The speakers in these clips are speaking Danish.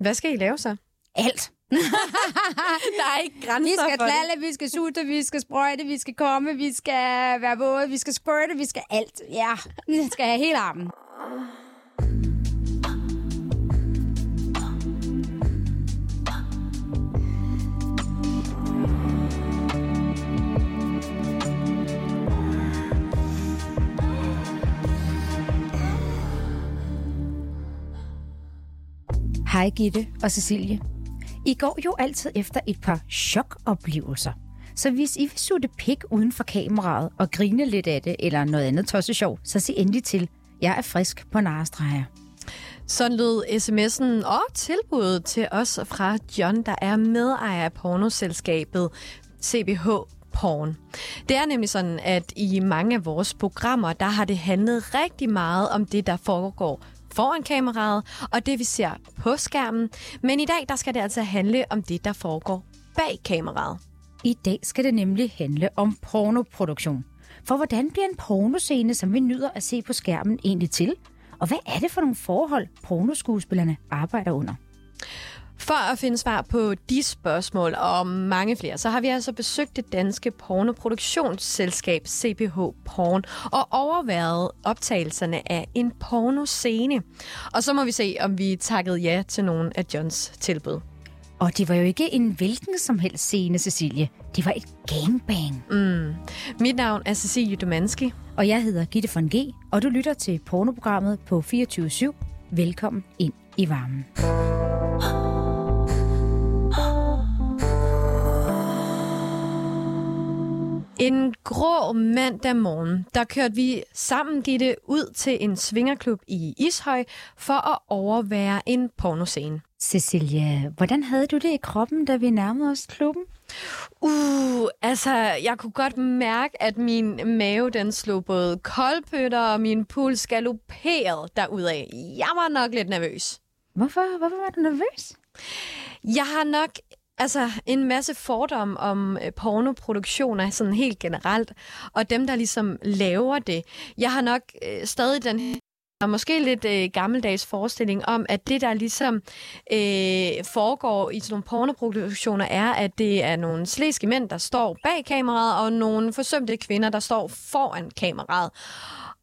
Hvad skal I lave så? Alt. Der er ikke grænser Vi skal for klalle, vi skal sutte, vi skal sprøjte, vi skal komme, vi skal være våde, vi skal squirte, vi skal alt. Ja, vi skal have hele armen. Hej Gitte og Cecilie. I går jo altid efter et par chokoplevelser. Så hvis I vil sutte pik uden for kameraet og grine lidt af det, eller noget andet tosset sjov, så sig endelig til. Jeg er frisk på narestreger. Sådan lød sms'en og tilbuddet til os fra John, der er medejer af pornoselskabet CBH Porn. Det er nemlig sådan, at i mange af vores programmer, der har det handlet rigtig meget om det, der foregår foran kameraet, og det vi ser på skærmen. Men i dag, der skal det altså handle om det, der foregår bag kameraet. I dag skal det nemlig handle om pornoproduktion. For hvordan bliver en pornoscene, som vi nyder at se på skærmen, egentlig til? Og hvad er det for nogle forhold, pornoskuespillerne arbejder under? For at finde svar på de spørgsmål og mange flere, så har vi altså besøgt det danske pornoproduktionsselskab CPH Porn og overværet optagelserne af en pornoscene. Og så må vi se, om vi takkede ja til nogle af Johns tilbud. Og det var jo ikke en hvilken som helst scene, Cecilie. Det var et gangbang. Mm. Mit navn er Cecilie Domanski. Og jeg hedder Gitte von G, og du lytter til pornoprogrammet på 24 Velkommen ind i varmen. En grå mandag morgen, der kørte vi sammen Gitte ud til en svingerklub i Ishøj for at overvære en pornoscene. Cecilie, hvordan havde du det i kroppen, da vi nærmede os klubben? Uh, altså, jeg kunne godt mærke, at min mave, den slog både koldpøtter, og min puls galopperede derudad. Jeg var nok lidt nervøs. Hvorfor, hvorfor var du nervøs? Jeg har nok altså en masse fordomme om øh, pornoproduktioner sådan helt generelt, og dem, der ligesom laver det. Jeg har nok øh, stadig den her og måske lidt øh, gammeldags forestilling om, at det, der ligesom øh, foregår i sådan nogle pornoproduktioner, er, at det er nogle slæske mænd, der står bag kameraet, og nogle forsømte kvinder, der står foran kameraet.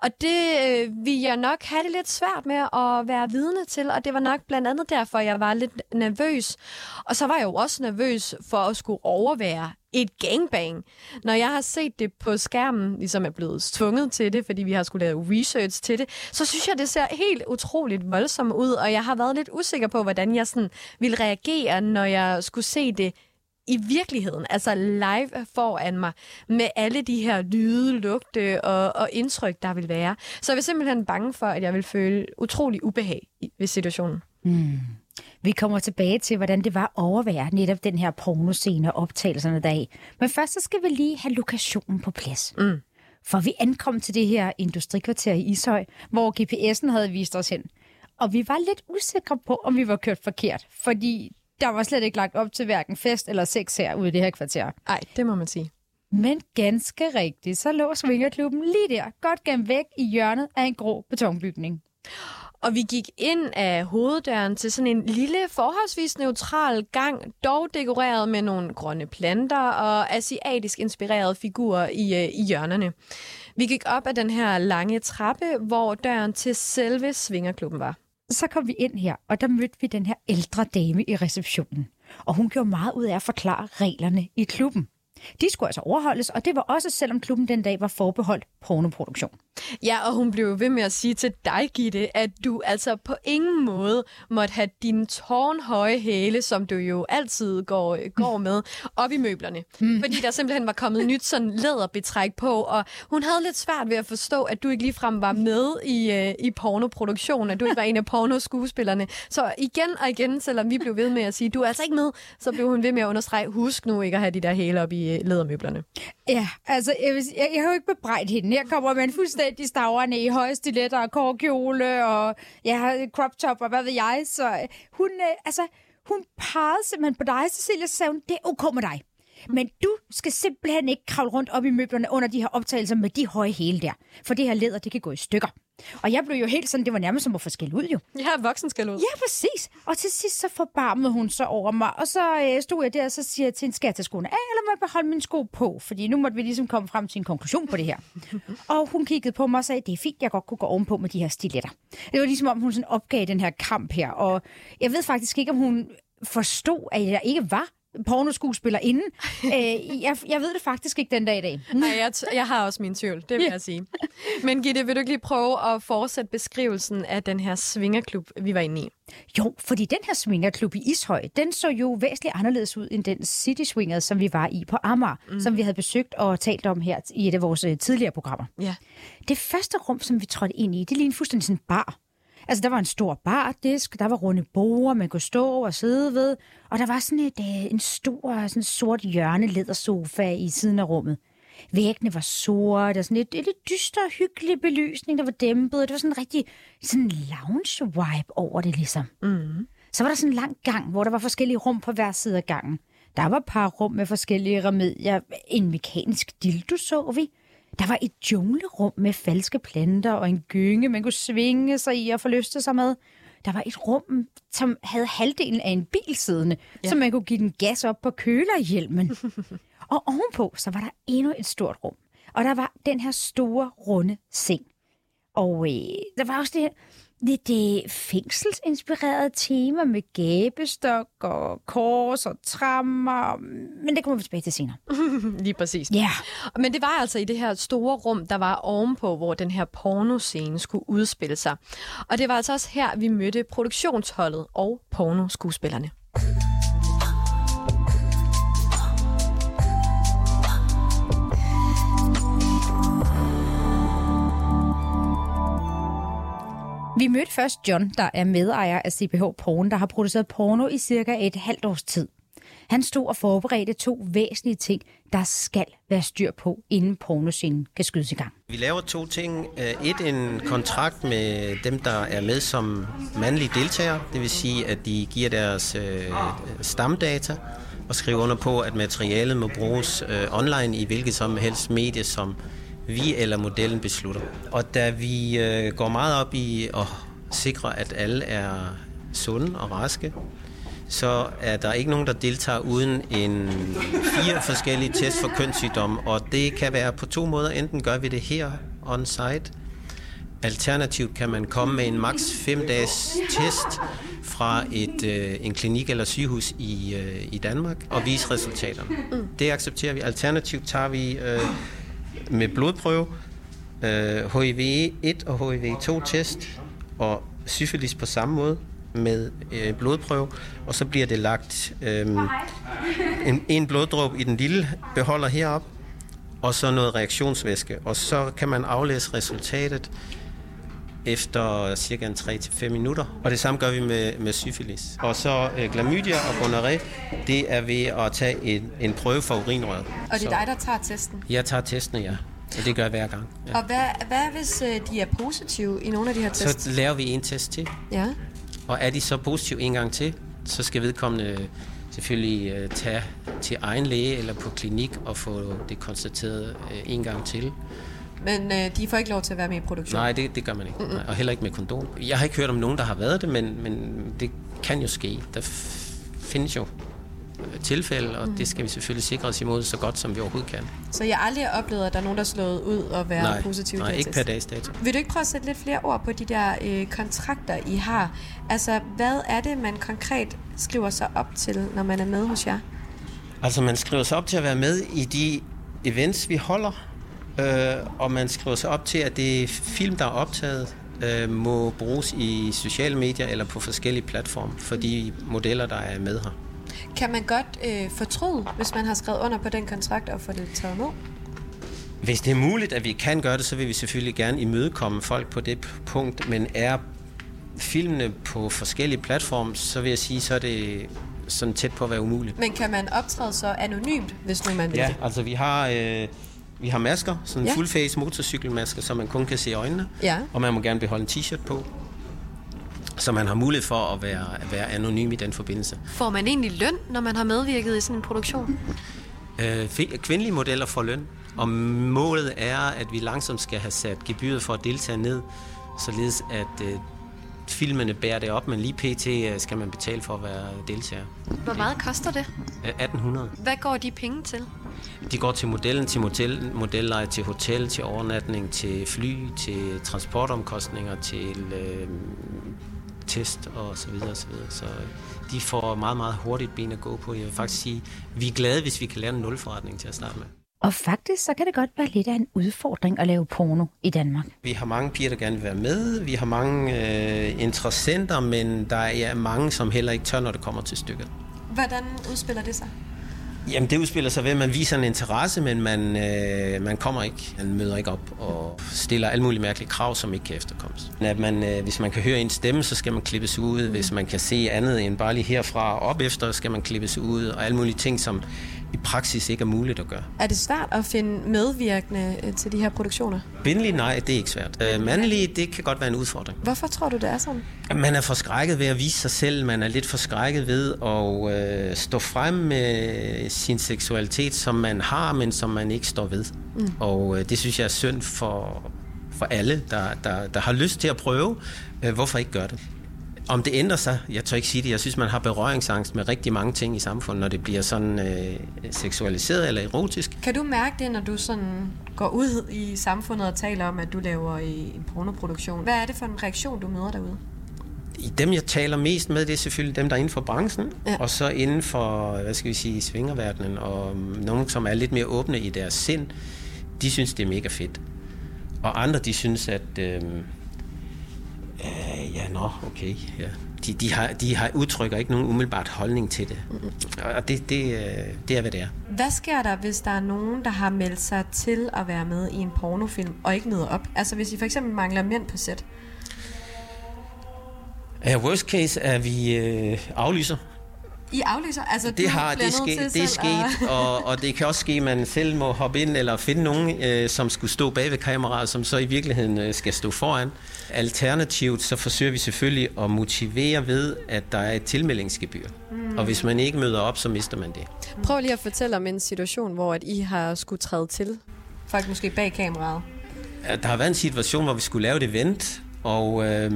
Og det øh, ville jeg nok have det lidt svært med at være vidne til, og det var nok blandt andet derfor, jeg var lidt nervøs. Og så var jeg jo også nervøs for at skulle overvære et gangbang. Når jeg har set det på skærmen, ligesom er blevet tvunget til det, fordi vi har skulle lave research til det, så synes jeg, det ser helt utroligt voldsomt ud, og jeg har været lidt usikker på, hvordan jeg sådan ville reagere, når jeg skulle se det i virkeligheden, altså live foran mig, med alle de her lyde, lugte og, og indtryk, der vil være. Så jeg er simpelthen bange for, at jeg vil føle utrolig ubehag i, ved situationen. Hmm. Vi kommer tilbage til, hvordan det var at overvære netop den her pornoscene og optagelserne deri. Men først så skal vi lige have lokationen på plads. Mm. For vi ankom til det her industrikvarter i Ishøj, hvor GPS'en havde vist os hen. Og vi var lidt usikre på, om vi var kørt forkert, fordi der var slet ikke lagt op til hverken fest eller sex her ude i det her kvarter. Nej, det må man sige. Men ganske rigtigt, så lå Svingerklubben lige der, godt gennem væk i hjørnet af en grå betonbygning. Og vi gik ind af hoveddøren til sådan en lille, forholdsvis neutral gang, dog dekoreret med nogle grønne planter og asiatisk inspirerede figurer i, øh, i hjørnerne. Vi gik op ad den her lange trappe, hvor døren til selve Svingerklubben var. Så kom vi ind her, og der mødte vi den her ældre dame i receptionen. Og hun gjorde meget ud af at forklare reglerne i klubben. De skulle altså overholdes, og det var også selvom klubben den dag var forbeholdt pornoproduktion. Ja, og hun blev ved med at sige til dig, Gitte, at du altså på ingen måde måtte have dine tårnhøje hæle, som du jo altid går, går med, op i møblerne. Mm. Fordi der simpelthen var kommet nyt sådan læderbetræk på, og hun havde lidt svært ved at forstå, at du ikke ligefrem var med i, øh, i pornoproduktionen, at du ikke var en af pornoskuespillerne. Så igen og igen, selvom vi blev ved med at sige, du er altså ikke med, så blev hun ved med at understrege, husk nu ikke at have de der hæle op i øh, lædermøblerne. Ja, altså, jeg, vil, jeg, jeg har jo ikke bebrejdt hende. Jeg kommer med en fuldstændig stavrende i høje stiletter og kårkjole og ja, crop top og hvad ved jeg. Så øh, hun, øh, altså, hun pegede simpelthen på dig, Cecilia, så sagde hun, det er okay med dig. Men du skal simpelthen ikke kravle rundt op i møblerne under de her optagelser med de høje hæle der. For det her læder, det kan gå i stykker. Og jeg blev jo helt sådan, det var nærmest som at få skæld ud jo. Ja, voksen skal ud. Ja, præcis. Og til sidst så forbarmede hun sig over mig, og så øh, stod jeg der, og så siger jeg til en skal jeg tage skoene af, eller må jeg beholde min sko på? Fordi nu måtte vi ligesom komme frem til en konklusion på det her. og hun kiggede på mig og sagde, det er fint, jeg godt kunne gå ovenpå med de her stiletter. Det var ligesom om, hun sådan opgav den her kamp her, og jeg ved faktisk ikke, om hun forstod, at jeg ikke var pornoskuespillerinde. øh, jeg, jeg ved det faktisk ikke den dag i dag. Nej, jeg, jeg har også min tvivl, det vil jeg sige. Men Gitte, vil du ikke lige prøve at fortsætte beskrivelsen af den her svingerklub, vi var inde i? Jo, fordi den her swingerklub i Ishøj, den så jo væsentligt anderledes ud end den City Swingers, som vi var i på Amager, mm. som vi havde besøgt og talt om her i et af vores øh, tidligere programmer. Ja. Det første rum, som vi trådte ind i, det lignede fuldstændig sådan en bar. Altså, der var en stor bardisk, der var runde borde, man kunne stå og sidde ved, og der var sådan et, øh, en stor, sådan sort hjørnelædersofa i siden af rummet. Væggene var sorte, og sådan et, et lidt dyster, hyggelig belysning, der var dæmpet, det var sådan en rigtig sådan lounge-vibe over det, ligesom. Mm. Så var der sådan en lang gang, hvor der var forskellige rum på hver side af gangen. Der var et par rum med forskellige remedier. En mekanisk dildo så vi. Der var et junglerum med falske planter og en gynge, man kunne svinge sig i og forlyste sig med. Der var et rum, som havde halvdelen af en bil siddende, ja. så man kunne give den gas op på kølerhjelmen. og ovenpå, så var der endnu et stort rum. Og der var den her store, runde seng. Og øh, der var også det her lidt det fængselsinspirerede tema med gabestok og kors og trammer. Men det kommer vi tilbage til senere. Lige præcis. Ja. Men det var altså i det her store rum, der var ovenpå, hvor den her pornoscene skulle udspille sig. Og det var altså også her, vi mødte produktionsholdet og pornoskuespillerne. Vi mødte først John, der er medejer af CPH Porn, der har produceret porno i cirka et halvt års tid. Han stod og forberedte to væsentlige ting, der skal være styr på, inden pornoscenen kan skydes i gang. Vi laver to ting. Øh, et, en kontrakt med dem, der er med som mandlige deltagere. Det vil sige, at de giver deres øh, stamdata og skriver under på, at materialet må bruges øh, online i hvilket som helst medie, som vi eller modellen beslutter. Og da vi øh, går meget op i at sikre, at alle er sunde og raske, så er der ikke nogen, der deltager uden en fire forskellige test for kønssygdomme, og det kan være på to måder. Enten gør vi det her on-site, Alternativt kan man komme med en maks 5 dages test fra et, øh, en klinik eller sygehus i, øh, i Danmark og vise resultaterne. Det accepterer vi. Alternativt tager vi øh, med blodprøve, øh, HIV-1 og HIV-2-test og syfilis på samme måde med øh, blodprøve, og så bliver det lagt øh, en, en bloddråb i den lille beholder herop, og så noget reaktionsvæske, og så kan man aflæse resultatet efter cirka 3-5 minutter. Og det samme gør vi med, med syfilis. Og så øh, glamydia og gonorrhea, det er ved at tage en, en prøve for urinrøret. Og det er dig, der tager testen? Jeg tager testen, ja. Og det gør jeg hver gang. Ja. Og hvad, hvad hvis øh, de er positive i nogle af de her tests? Så laver vi en test til. Ja. Og er de så positive en gang til, så skal vedkommende selvfølgelig øh, tage til egen læge eller på klinik og få det konstateret øh, en gang til. Men øh, de får ikke lov til at være med i produktion? Nej, det, det gør man ikke. Mm-hmm. Og heller ikke med kondom. Jeg har ikke hørt om nogen, der har været det, men, men det kan jo ske. Der findes jo øh, tilfælde, og mm. det skal vi selvfølgelig sikre os imod så godt, som vi overhovedet kan. Så jeg aldrig har oplevet, at der er nogen, der er slået ud og være nej, positiv Nej, ikke per dags dato. Vil du ikke prøve at sætte lidt flere ord på de der øh, kontrakter, I har? Altså, hvad er det, man konkret skriver sig op til, når man er med hos jer? Altså, man skriver sig op til at være med i de events, vi holder, øh, og man skriver sig op til, at det film, der er optaget, øh, må bruges i sociale medier eller på forskellige platforme for de modeller, der er med her. Kan man godt øh, fortryde, hvis man har skrevet under på den kontrakt og få det taget med? Hvis det er muligt, at vi kan gøre det, så vil vi selvfølgelig gerne imødekomme folk på det punkt, men er filmene på forskellige platforme, så vil jeg sige, så er det sådan tæt på at være umuligt. Men kan man optræde så anonymt, hvis nu man vil Ja, altså vi har, øh, vi har masker, sådan en Ja. full face motorcykelmasker, så man kun kan se øjnene, Ja. og man må gerne beholde en t-shirt på, så man har mulighed for at være, at være anonym i den forbindelse. Får man egentlig løn, når man har medvirket i sådan en produktion? Øh, kvindelige modeller får løn, og målet er, at vi langsomt skal have sat gebyret for at deltage ned, således at øh, filmene bærer det op, men lige pt. øh, skal man betale for at være deltager. Hvor meget koster det? Øh, 1800. Hvad går de penge til? De går til modellen, til model, modelleje, til hotel, til overnatning, til fly, til transportomkostninger, til øh, test og så videre og så videre. Så øh, de får meget, meget hurtigt ben at gå på. Jeg vil faktisk sige, vi er glade, hvis vi kan lave en nulforretning til at starte med. Og faktisk, så kan det godt være lidt af en udfordring at lave porno i Danmark. Vi har mange piger, der gerne vil være med. Vi har mange øh, interessenter, men der er mange, som heller ikke tør, når det kommer til stykket. Hvordan udspiller det sig? Jamen, det udspiller sig ved, at man viser en interesse, men man, øh, man kommer ikke. Man møder ikke op og stiller alle mulige mærkelige krav, som ikke kan efterkommes. At man, øh, hvis man kan høre en stemme, så skal man klippes ud. Hvis man kan se andet end bare lige herfra og op efter, skal man klippes ud. Og alle mulige ting, som i praksis ikke er muligt at gøre. Er det svært at finde medvirkende øh, til de her produktioner? Bindelig, nej, det er ikke svært. Øh, mandlig, det kan godt være en udfordring. Hvorfor tror du, det er sådan? Man er forskrækket ved at vise sig selv. Man er lidt forskrækket ved at øh, stå frem med sin seksualitet, som man har, men som man ikke står ved. Mm. Og øh, det synes jeg er synd for, for alle, der, der, der har lyst til at prøve. Øh, hvorfor ikke gøre det? Om det ændrer sig, jeg tør ikke sige det. Jeg synes, man har berøringsangst med rigtig mange ting i samfundet, når det bliver sådan øh, seksualiseret eller erotisk. Kan du mærke det, når du sådan går ud i samfundet og taler om, at du laver en pornoproduktion? Hvad er det for en reaktion, du møder derude? I dem, jeg taler mest med, det er selvfølgelig dem, der er inden for branchen, Ja. og så inden for, hvad skal vi sige, svingerverdenen, og nogen, som er lidt mere åbne i deres sind, de synes, det er mega fedt. Og andre, de synes, at, øh, øh, ja, nå, okay, ja. De, de, har, de har udtrykker ikke nogen umiddelbart holdning til det. Og det, det, øh, det er, hvad det er. Hvad sker der, hvis der er nogen, der har meldt sig til at være med i en pornofilm og ikke møder op? Altså hvis I for eksempel mangler mænd på sæt. Uh, worst case er, at vi øh, aflyser. I aflyser? Altså, Det har det, ske, det er sket, og, og det kan også ske, at man selv må hoppe ind eller finde nogen, øh, som skulle stå bag ved kameraet, som så i virkeligheden øh, skal stå foran. Alternativt så forsøger vi selvfølgelig at motivere ved, at der er et tilmeldingsgebyr. Mm. Og hvis man ikke møder op, så mister man det. Prøv lige at fortælle om en situation, hvor at I har skulle træde til. Folk måske bag kameraet. Der har været en situation, hvor vi skulle lave et event, og øh,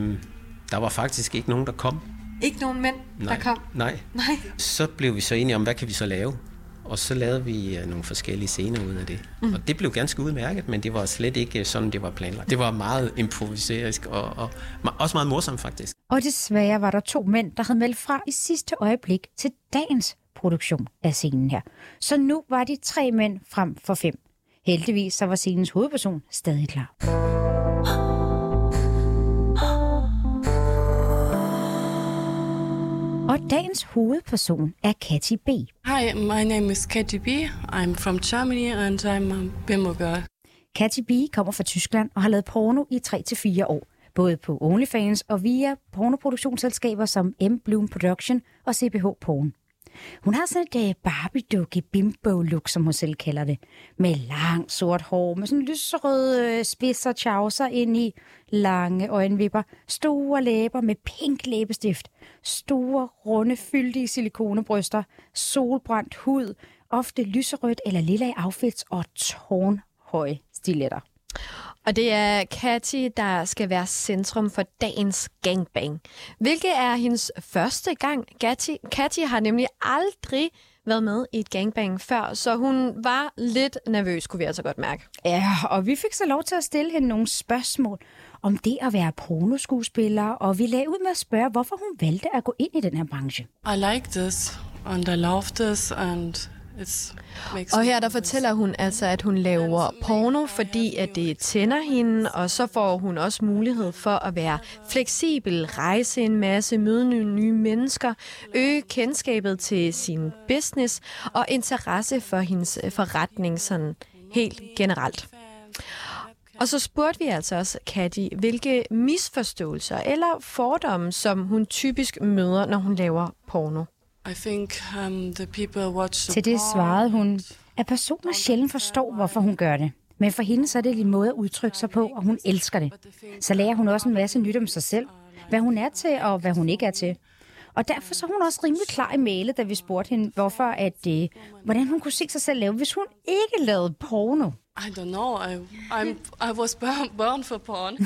der var faktisk ikke nogen, der kom. Ikke nogen mænd, Nej. der kom. Nej. Nej. Så blev vi så enige om, hvad kan vi så lave? Og så lavede vi øh, nogle forskellige scener ud af det. Mm. Og det blev ganske udmærket, men det var slet ikke øh, sådan, det var planlagt. Det var meget improviserisk og, og også meget morsomt faktisk. Og desværre var der to mænd, der havde meldt fra i sidste øjeblik til dagens produktion af scenen her. Så nu var de tre mænd frem for fem. Heldigvis så var scenens hovedperson stadig klar. Og dagens hovedperson er Cathy B. Hi, my name is Katy B. I'm from Germany and I'm a bimbo girl. Cathy B kommer fra Tyskland og har lavet porno i 3-4 år. Både på OnlyFans og via pornoproduktionsselskaber som M. Bloom Production og CBH Porn. Hun har sådan et øh, uh, Barbie-dukke bimbo-look, som hun selv kalder det. Med lang sort hår, med sådan lyserøde øh, spidser chauser ind i lange øjenvipper, store læber med pink læbestift, store, runde, fyldige silikonebryster, solbrændt hud, ofte lyserødt eller lilla outfits og tårnhøje stiletter. Og det er Cathy, der skal være centrum for dagens gangbang. Hvilket er hendes første gang. Cathy, Cathy har nemlig aldrig været med i et gangbang før, så hun var lidt nervøs, kunne vi altså godt mærke. Ja, og vi fik så lov til at stille hende nogle spørgsmål om det at være pornoskuespiller, og vi lagde ud med at spørge, hvorfor hun valgte at gå ind i den her branche. I like this and I love this and Og her der fortæller hun altså, at hun laver porno, fordi at det tænder hende, og så får hun også mulighed for at være fleksibel, rejse en masse, møde nye, nye mennesker, øge kendskabet til sin business og interesse for hendes øh, forretning sådan helt generelt. Og så spurgte vi altså også Cathy, hvilke misforståelser eller fordomme, som hun typisk møder, når hun laver porno. I think um, the people watch Til det svarede hun, at personer sjældent forstår, hvorfor hun gør det. Men for hende så er det en måde at udtrykke sig på, og hun elsker det. Så lærer hun også en masse nyt om sig selv, hvad hun er til og hvad hun ikke er til. Og derfor så er hun også rimelig klar i mailet, da vi spurgte hende, hvorfor at, øh, hvordan hun kunne se sig selv lave, hvis hun ikke lavede porno. I don't know. I I'm I was born, born for porn.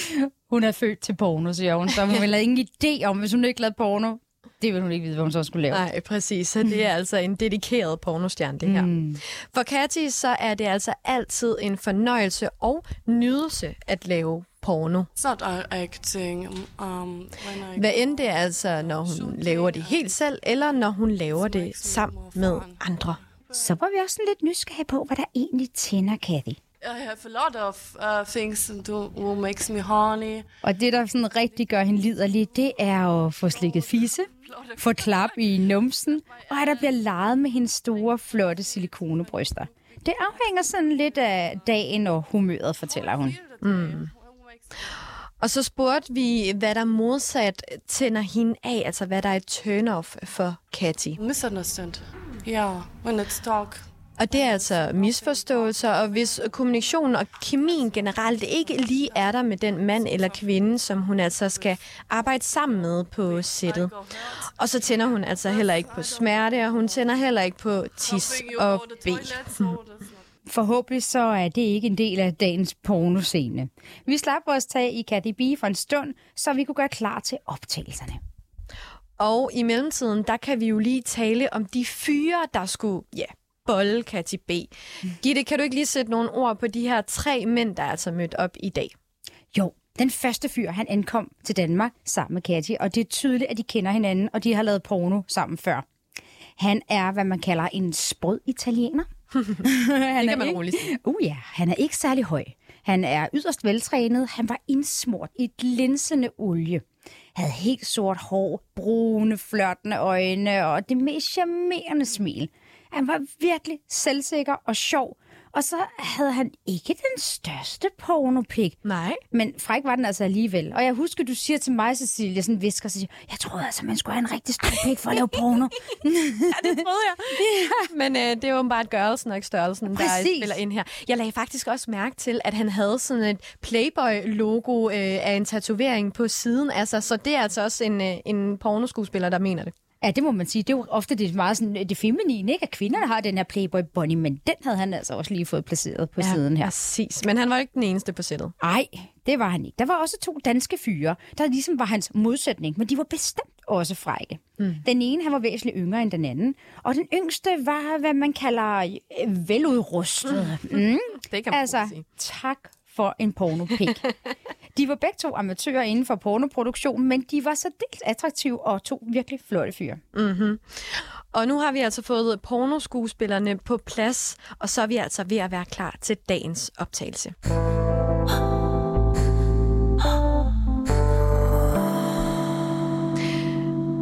Hun er født til porno, siger hun. Så hun vil have ingen idé om, hvis hun ikke lavede porno. Det vil hun ikke vide, hvad hun så skulle lave. Nej, præcis. Så det er altså en dedikeret pornostjerne, det her. Mm. For Katty, så er det altså altid en fornøjelse og nydelse at lave porno. It's not acting. Um, when I Hvad end det er altså, når hun laver det helt selv, eller når hun laver det sammen med andre. Så var vi også sådan lidt nysgerrige på, hvad der egentlig tænder Kathy. I have a lot of uh, things to, who makes me horny. Og det, der sådan rigtig gør hende liderlig, det er at få slikket fisse, få klap i numsen, og at der bliver leget med hendes store, flotte silikonebryster. Det afhænger sådan lidt af dagen og humøret, fortæller hun. Og så spurgte vi, hvad der modsat tænder hende af, altså hvad der er et turn-off for Katty. Misunderstand. Yeah, when it's talk. Og det er altså misforståelser, og hvis kommunikationen og kemien generelt ikke lige er der med den mand eller kvinde, som hun altså skal arbejde sammen med på sættet. Og så tænder hun altså heller ikke på smerte, og hun tænder heller ikke på tis og b. Forhåbentlig så er det ikke en del af dagens pornoscene. Vi slap vores tag i Kathy B for en stund, så vi kunne gøre klar til optagelserne. Og i mellemtiden, der kan vi jo lige tale om de fyre, der skulle, ja, bolle Katty B. Gitte, kan du ikke lige sætte nogle ord på de her tre mænd, der er altså mødt op i dag? Jo, den første fyr, han ankom til Danmark sammen med Katty, og det er tydeligt, at de kender hinanden, og de har lavet porno sammen før. Han er, hvad man kalder en sprød italiener. han Det kan man ikke- roligt sige. Uh ja, han er ikke særlig høj. Han er yderst veltrænet. Han var indsmurt i glinsende olie. Havde helt sort hår, brune, flørtende øjne og det mest charmerende smil. Han var virkelig selvsikker og sjov. Og så havde han ikke den største pornopik. Nej. Men fræk var den altså alligevel. Og jeg husker, du siger til mig, Cecilia, sådan visker, så siger, jeg troede altså, man skulle have en rigtig stor pik for at lave porno. Ja, det troede jeg. Men øh, det er jo bare gørelsen og ikke størrelsen, der Præcis. spiller ind her. Jeg lagde faktisk også mærke til, at han havde sådan et Playboy-logo øh, af en tatovering på siden sig. Så det er altså også en, øh, en pornoskuespiller, der mener det. Ja, det må man sige. Det er jo ofte det meget sådan, det feminine, ikke? At kvinderne har den her Playboy Bunny, men den havde han altså også lige fået placeret på ja, siden her. Præcis. Men han var ikke den eneste på sættet. Nej, det var han ikke. Der var også to danske fyre, der ligesom var hans modsætning, men de var bestemt også frække. Mm. Den ene, han var væsentligt yngre end den anden, og den yngste var, hvad man kalder øh, veludrustet. Mm. Det kan man Altså, sige. tak for en pornopik. de var begge to amatører inden for pornoproduktion, men de var særdeles attraktive og to virkelig flotte fyre. Og nu har vi altså fået pornoskuespillerne på plads, og så er vi altså ved at være klar til dagens optagelse.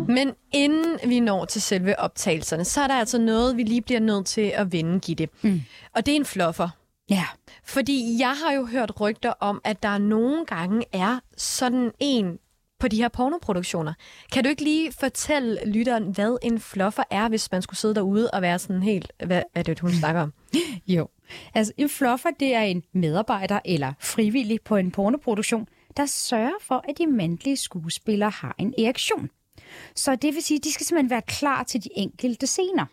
Men inden vi når til selve optagelserne, så er der altså noget, vi lige bliver nødt til at vende, Gitte. Mm. Og det er en fluffer. Ja. Fordi jeg har jo hørt rygter om, at der nogle gange er sådan en på de her pornoproduktioner. Kan du ikke lige fortælle lytteren, hvad en fluffer er, hvis man skulle sidde derude og være sådan helt... Hvad er det, hun snakker om? Jo. Altså, en fluffer, det er en medarbejder eller frivillig på en pornoproduktion, der sørger for, at de mandlige skuespillere har en erektion. Så det vil sige, at de skal simpelthen være klar til de enkelte scener.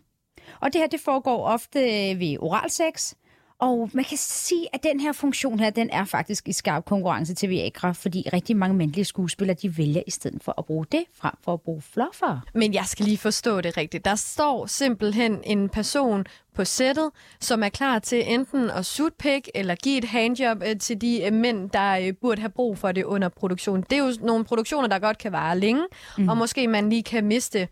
Og det her, det foregår ofte ved oralsex, og man kan sige, at den her funktion her, den er faktisk i skarp konkurrence til Viagra, fordi rigtig mange mandlige skuespillere, de vælger i stedet for at bruge det, frem for at bruge fluffer. Men jeg skal lige forstå det rigtigt. Der står simpelthen en person på sættet, som er klar til enten at sutpik eller give et handjob øh, til de øh, mænd, der øh, burde have brug for det under produktion. Det er jo nogle produktioner, der godt kan vare længe, mm. og måske man lige kan miste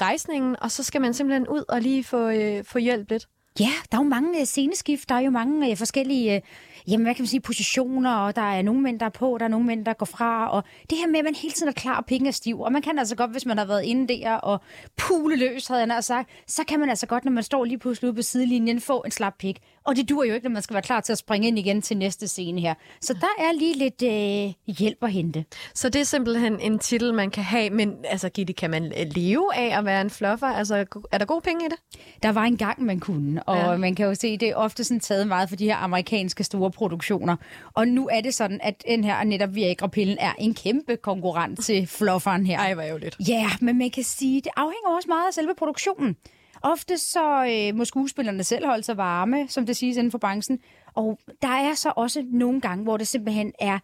rejsningen, og så skal man simpelthen ud og lige få, øh, få hjælp lidt. Ja, der er jo mange øh, sceneskift, der er jo mange øh, forskellige øh, jamen, hvad kan man sige, positioner, og der er nogle mænd, der er på, der er nogle mænd, der går fra, og det her med, at man hele tiden er klar, og penge er stiv, og man kan altså godt, hvis man har været inde der og puleløs, havde jeg sagt, så kan man altså godt, når man står lige pludselig ude på sidelinjen, få en slap pik. Og det dur jo ikke, når man skal være klar til at springe ind igen til næste scene her. Så der er lige lidt øh, hjælp at hente. Så det er simpelthen en titel, man kan have, men altså, Gitte, kan man øh, leve af at være en fluffer? Altså, er der gode penge i det? Der var en gang, man kunne, og Ja. man kan jo se, det er ofte sådan taget meget for de her amerikanske store produktioner. Og nu er det sådan, at den her netop Viagra-pillen er en kæmpe konkurrent til flufferen her. Ej, hvor jo lidt. Ja, men man kan sige, det afhænger også meget af selve produktionen. Ofte så øh, må skuespillerne selv holde sig varme, som det siges inden for branchen. Og der er så også nogle gange, hvor det simpelthen er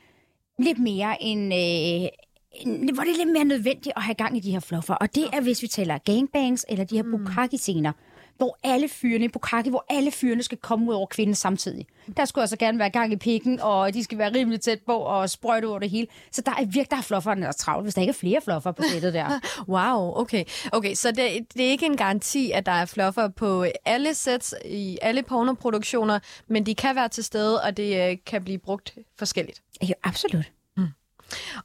lidt mere en... Øh, en- hvor det er lidt mere nødvendigt at have gang i de her fluffer. Og det er, hvis vi taler gangbangs eller de her bukkake-scener, hvor alle fyrene i bukkake, hvor alle fyrene skal komme ud over kvinden samtidig. Der skulle altså gerne være gang i pikken, og de skal være rimelig tæt på og sprøjte over det hele. Så der er virkelig der er flufferne, der er travlt, hvis der ikke er flere fluffer på sættet der. Wow, okay. Okay, så det, det er ikke en garanti, at der er fluffer på alle sets i alle pornoproduktioner, men de kan være til stede, og det øh, kan blive brugt forskelligt. Ja, absolut.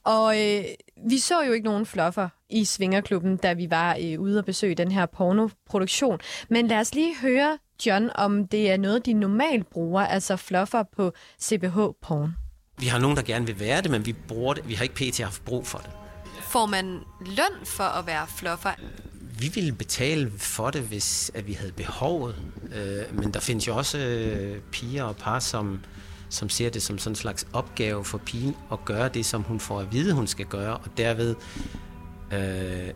Og øh, vi så jo ikke nogen fluffer i Svingerklubben, da vi var øh, ude og besøge den her pornoproduktion. Men lad os lige høre, John, om det er noget, de normalt bruger, altså fluffer på CBH Porn. Vi har nogen, der gerne vil være det, men vi, bruger det, vi har ikke pt. haft brug for det. Får man løn for at være fluffer? Vi ville betale for det, hvis at vi havde behovet. Øh, men der findes jo også øh, piger og par, som, som ser det som sådan en slags opgave for pigen at gøre det, som hun får at vide, hun skal gøre, og derved øh,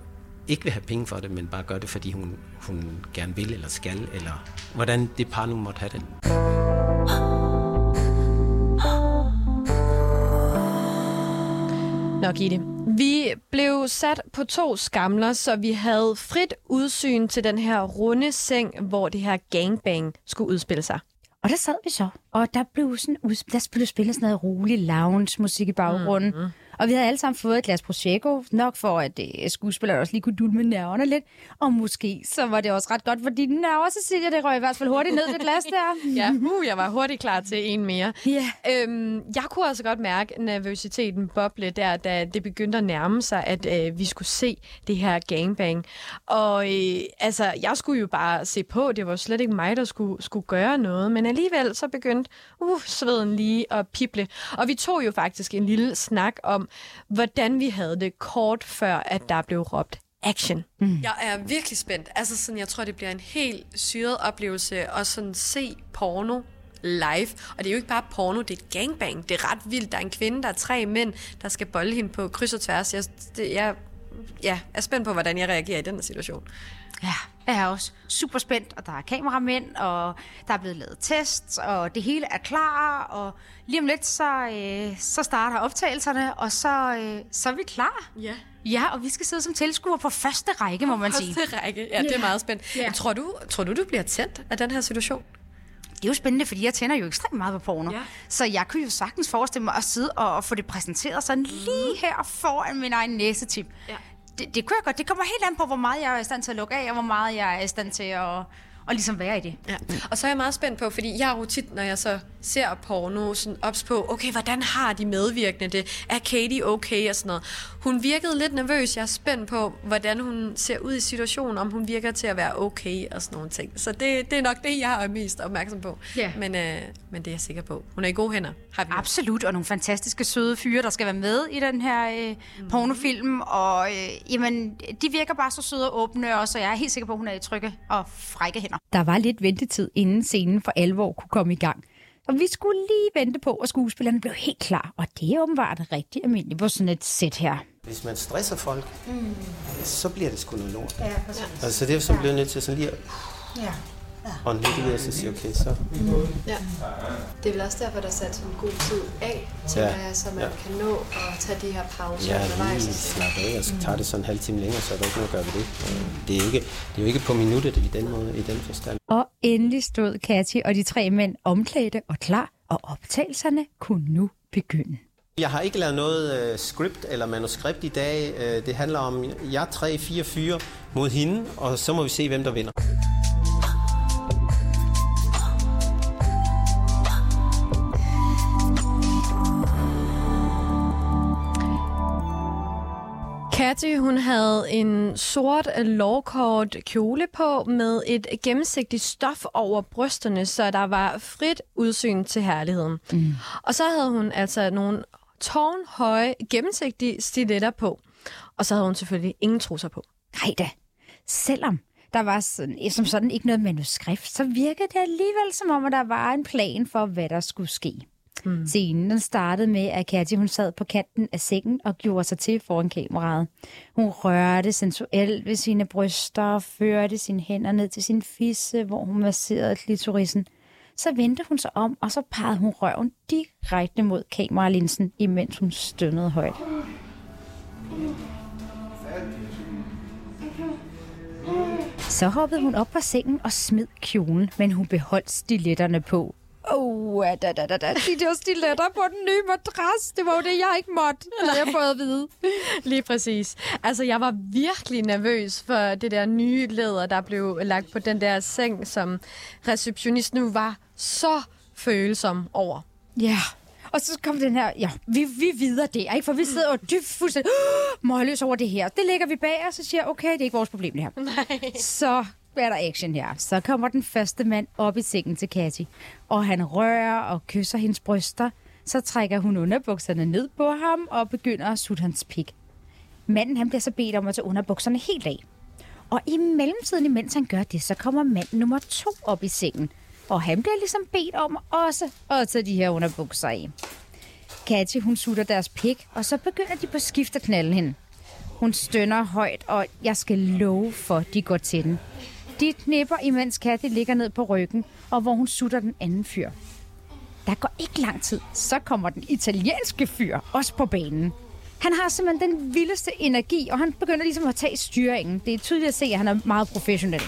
ikke vil have penge for det, men bare gør det, fordi hun, hun gerne vil eller skal, eller hvordan det par nu måtte have det. Nå, Gitte. Vi blev sat på to skamler, så vi havde frit udsyn til den her runde seng, hvor det her gangbang skulle udspille sig. Og der sad vi så, og der blev, sådan, der blev spillet sådan noget rolig lounge-musik i baggrunden. Mm-hmm. Og vi havde alle sammen fået et glas Prosecco, nok for at skuespillerne også lige kunne dulme nerverne lidt. Og måske så var det også ret godt, fordi den nerver, Cecilia, det røg i hvert fald hurtigt ned det glas der. Ja, uh, jeg var hurtigt klar til en mere. Ja. Øhm, jeg kunne altså godt mærke nervøsiteten boble der, da det begyndte at nærme sig, at øh, vi skulle se det her gangbang. Og øh, altså, jeg skulle jo bare se på. Det var slet ikke mig, der skulle, skulle gøre noget. Men alligevel så begyndte uh, sveden lige at pible. Og vi tog jo faktisk en lille snak om, hvordan vi havde det kort før, at der blev råbt action. Mm. Jeg er virkelig spændt. Altså sådan, jeg tror, det bliver en helt syret oplevelse at sådan se porno live. Og det er jo ikke bare porno, det er et gangbang. Det er ret vildt. Der er en kvinde, der er tre mænd, der skal bolde hende på kryds og tværs. Jeg, det, jeg ja, er spændt på, hvordan jeg reagerer i den her situation. Ja, jeg er også super spændt, og der er kameramænd, og der er blevet lavet tests, og det hele er klar, og lige om lidt, så, øh, så starter optagelserne, og så, øh, så er vi klar. Ja. Ja, og vi skal sidde som tilskuere på første række, må man sige. Første række. Ja, det er meget spændt. Ja. Tror, du, tror du, du bliver tændt af den her situation? Det er jo spændende, fordi jeg tænder jo ekstremt meget på porno. Ja. Så jeg kunne jo sagtens forestille mig at sidde og få det præsenteret sådan lige her foran min egen næsetip. Ja. Det, det kunne jeg godt. Det kommer helt an på, hvor meget jeg er i stand til at lukke af, og hvor meget jeg er i stand til at, at ligesom være i det. Ja. Og så er jeg meget spændt på, fordi jeg er jo tit, når jeg så ser porno, sådan ops på, okay, hvordan har de medvirkende det? Er Katie okay og sådan noget? Hun virkede lidt nervøs. Jeg er spændt på, hvordan hun ser ud i situationen, om hun virker til at være okay og sådan nogle ting. Så det, det er nok det, jeg er mest opmærksom på. Ja. Men, øh, men det er jeg sikker på. Hun er i gode hænder. Har vi Absolut, og nogle fantastiske søde fyre, der skal være med i den her øh, pornofilm. Og øh, jamen, de virker bare så søde og åbne, og så jeg er helt sikker på, at hun er i trygge og frække hænder. Der var lidt ventetid, inden scenen for alvor kunne komme i gang. Og vi skulle lige vente på, at skuespillerne blev helt klar. Og det er åbenbart rigtig almindeligt på sådan et sæt her. Hvis man stresser folk, mm. så bliver det sgu noget lort. Ja, altså det er så blevet nødt til sådan lige at Ja. Ånde lidt ud og så sige, okay, så... Ja. Det er vel også derfor, der er sat sådan en god tid af, tænker Ja. jeg, så man Ja. kan nå at tage de her pauser Ja, undervejs. lige slappe af, og så tager det sådan en halv time længere, så er der ikke noget at gøre ved det. Det er, ikke, det er jo ikke på minuttet i den måde, i den forstand. Og endelig stod Katja og de tre mænd omklædte og klar, og optagelserne kunne nu begynde. Jeg har ikke lavet noget øh, script eller manuskript i dag. Øh, det handler om, jeg tre, fire fyre mod hende, og så må vi se, hvem der vinder. Katty, hun havde en sort lovkort kjole på med et gennemsigtigt stof over brysterne, så der var frit udsyn til herligheden. Mm. Og så havde hun altså nogle tårnhøje, gennemsigtige stiletter på. Og så havde hun selvfølgelig ingen trusser på. Nej da. Selvom der var sådan, som sådan ikke noget manuskript, så virkede det alligevel som om, at der var en plan for, hvad der skulle ske. Mm. Scenen den startede med, at Katja hun sad på kanten af sengen og gjorde sig til foran kameraet. Hun rørte sensuelt ved sine bryster og førte sine hænder ned til sin fisse, hvor hun masserede klitorisen. så vendte hun sig om, og så pegede hun røven direkte mod kameralinsen, imens hun stønnede højt. Så hoppede hun op på sengen og smed kjolen, men hun beholdt stiletterne på. Oh, da, da, da, da. De der stiletter på den nye madras, det var jo det, jeg ikke måtte, havde jeg fået at vide. Lige præcis. Altså, jeg var virkelig nervøs for det der nye læder, der blev lagt på den der seng, som receptionisten nu var så følsom over. Ja, og så kom den her, ja, vi, vi videre der, ikke? For vi sidder jo dybt fuldstændig uh, målløs over det her. Det lægger vi bag os og siger, okay, det er ikke vores problem det her. Nej. Så er der action her. Så kommer den første mand op i sengen til Cathy, og han rører og kysser hendes bryster. Så trækker hun underbukserne ned på ham og begynder at sutte hans pik. Manden han bliver så bedt om at tage underbukserne helt af. Og i mellemtiden, imens han gør det, så kommer mand nummer to op i sengen. Og han bliver ligesom bedt om også at tage de her underbukser af. Katja, hun sutter deres pik, og så begynder de på skift at knalde hende. Hun stønner højt, og jeg skal love for, at de går til den. De knipper, imens Kathy ligger ned på ryggen, og hvor hun sutter den anden fyr. Der går ikke lang tid, så kommer den italienske fyr også på banen. Han har simpelthen den vildeste energi, og han begynder ligesom at tage styringen. Det er tydeligt at se, at han er meget professionel.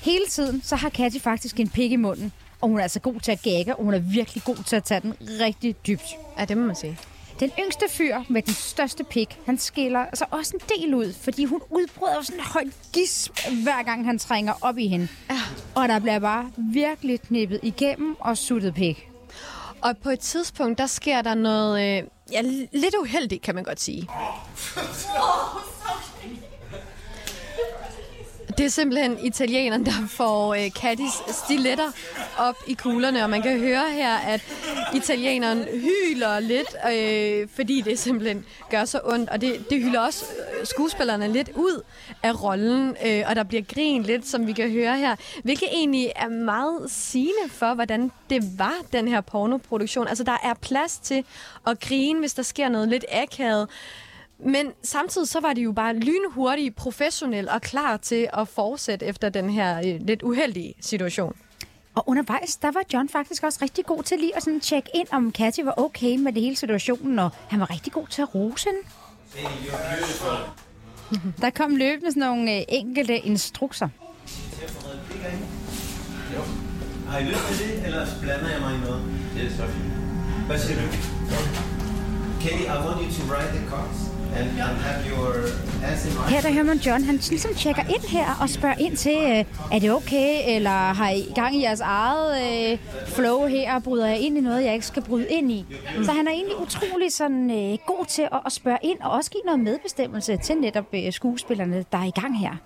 Hele tiden så har Katty faktisk en pik i munden, og hun er altså god til at gagge, og hun er virkelig god til at tage den rigtig dybt. Ja, det må man sige. Den yngste fyr med den største pik, han skiller altså også en del ud, fordi hun udbryder sådan en højt gisp, hver gang han trænger op i hende. Ja. Og der bliver bare virkelig knippet igennem og suttet pik. Og på et tidspunkt, der sker der noget øh, ja, lidt uheldigt, kan man godt sige. Det er simpelthen italieneren, der får øh, Kattis stiletter op i kuglerne, og man kan høre her, at italieneren hyler lidt, øh, fordi det simpelthen gør så ondt, og det, det hylder også øh, skuespillerne lidt ud af rollen, øh, og der bliver grin lidt, som vi kan høre her, hvilket egentlig er meget sigende for, hvordan det var, den her pornoproduktion. Altså, der er plads til at grine, hvis der sker noget lidt akavet, men samtidig så var de jo bare lynhurtige, professionelle og klar til at fortsætte efter den her øh, lidt uheldige situation. Og undervejs, der var John faktisk også rigtig god til lige at sådan tjekke ind, om Katja var okay med det hele situationen, og han var rigtig god til at rose hende. Der kom løbende sådan nogle øh, enkelte instrukser. Har I lyst til det, eller blander jeg mig i noget? Det er så fint. Hvad siger du? Katie, I want you to write the cards Her der hører man John, han ligesom tjekker ind her og spørger ind til, øh, er det okay, eller har I gang i jeres eget øh, flow her, og bryder jeg ind i noget, jeg ikke skal bryde ind i? Så han er egentlig utrolig sådan, øh, god til at, at spørge ind, og også give noget medbestemmelse til netop øh, skuespillerne, der er i gang her.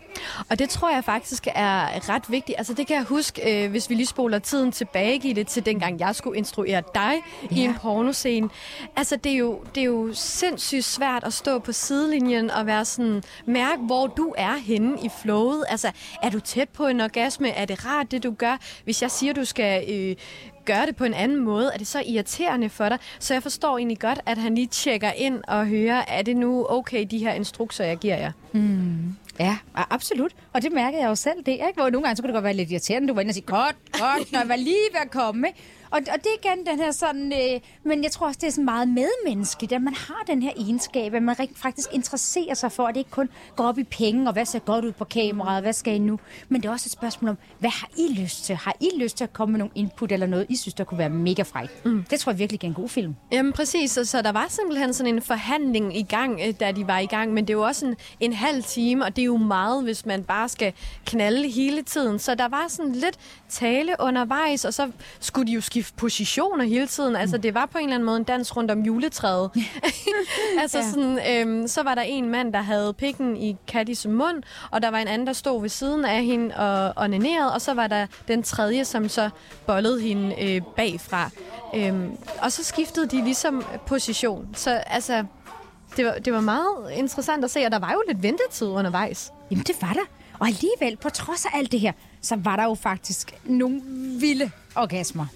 Og det tror jeg faktisk er ret vigtigt. Altså det kan jeg huske, øh, hvis vi lige spoler tiden tilbage, Gitte, til dengang jeg skulle instruere dig ja. i en pornoscene. Altså det er, jo, det er jo sindssygt svært at stå på sidelinjen og være sådan, mærk hvor du er henne i flowet. Altså er du tæt på en orgasme? Er det rart det du gør? Hvis jeg siger, du skal... Øh, gøre det på en anden måde, er det så irriterende for dig? Så jeg forstår egentlig godt, at han lige tjekker ind og hører, er det nu okay, de her instrukser, jeg giver jer? Mm. Ja, absolut. Og det mærkede jeg jo selv det, ikke? Hvor nogle gange så kunne det godt være lidt irriterende. Du var inde og sige, godt, godt, når jeg var lige ved at komme. Ikke? Og, og det er igen den her sådan... Øh, men jeg tror også, det er sådan meget medmenneskeligt, at man har den her egenskab, at man rigtig faktisk interesserer sig for, at det ikke kun går op i penge, og hvad ser godt ud på kameraet, hvad skal I nu? Men det er også et spørgsmål om, hvad har I lyst til? Har I lyst til at komme med nogle input eller noget, I synes, der kunne være mega frækt? Mm. Det tror jeg virkelig er en god film. Jamen præcis, så, så der var simpelthen sådan en forhandling i gang, øh, da de var i gang, men det er jo også en, en halv time, og det er jo meget, hvis man bare skal knalde hele tiden. Så der var sådan lidt tale undervejs, og så skulle de jo skifte positioner hele tiden. Altså det var på en eller anden måde en dans rundt om juletræet. altså ja. sådan, øhm, så var der en mand, der havde pikken i Kattis mund, og der var en anden, der stod ved siden af hende og onanerede, og så var der den tredje, som så bollede hende øh, bagfra. Øhm, og så skiftede de ligesom position. Så altså, det var, det var meget interessant at se, og der var jo lidt ventetid undervejs. Jamen, det var der. Og alligevel, på trods af alt det her, så var der jo faktisk nogle vilde orgasmer.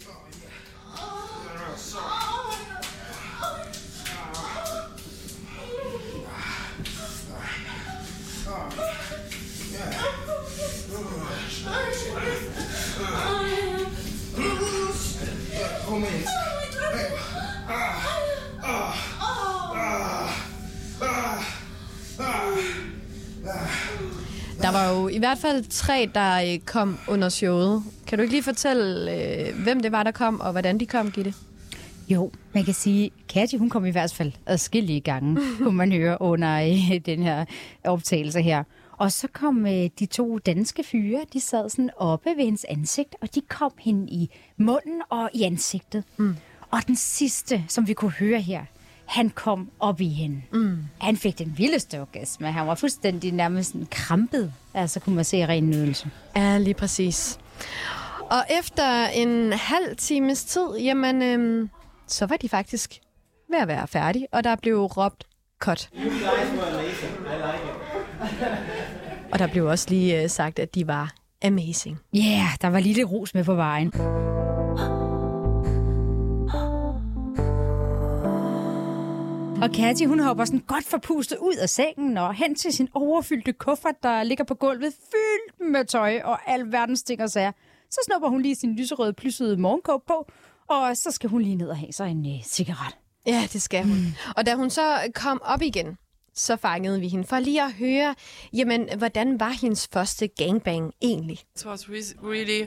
Hvert fald tre, der øh, kom under showet. Kan du ikke lige fortælle, øh, hvem det var, der kom, og hvordan de kom, Gitte? Jo, man kan sige, Katja, hun kom i hvert fald adskillige gange, kunne man høre under øh, den her optagelse her. Og så kom øh, de to danske fyre, de sad sådan oppe ved hendes ansigt, og de kom hende i munden og i ansigtet. Mm. Og den sidste, som vi kunne høre her, han kom op i hende. Mm. Han fik den vildeste orgasme. Han var fuldstændig nærmest sådan krampet. Altså kunne man se ren nydelse. Ja, lige præcis. Og efter en halv times tid, jamen, øhm, så var de faktisk ved at være færdige, og der blev råbt cut. Og der blev også lige øh, sagt, at de var amazing. Ja, yeah, der var lige lidt ros med på vejen. Og Katja, hun hopper sådan godt forpustet ud af sengen og hen til sin overfyldte kuffert, der ligger på gulvet, fyldt med tøj og al verdens ting og sager. Så snupper hun lige sin lyserøde plyssede morgenkåb på, og så skal hun lige ned og have sig en øh, cigaret. Ja, det skal hun. Mm. Og da hun så kom op igen, så fangede vi hende for lige at høre, jamen, hvordan var hendes første gangbang egentlig? It was re- really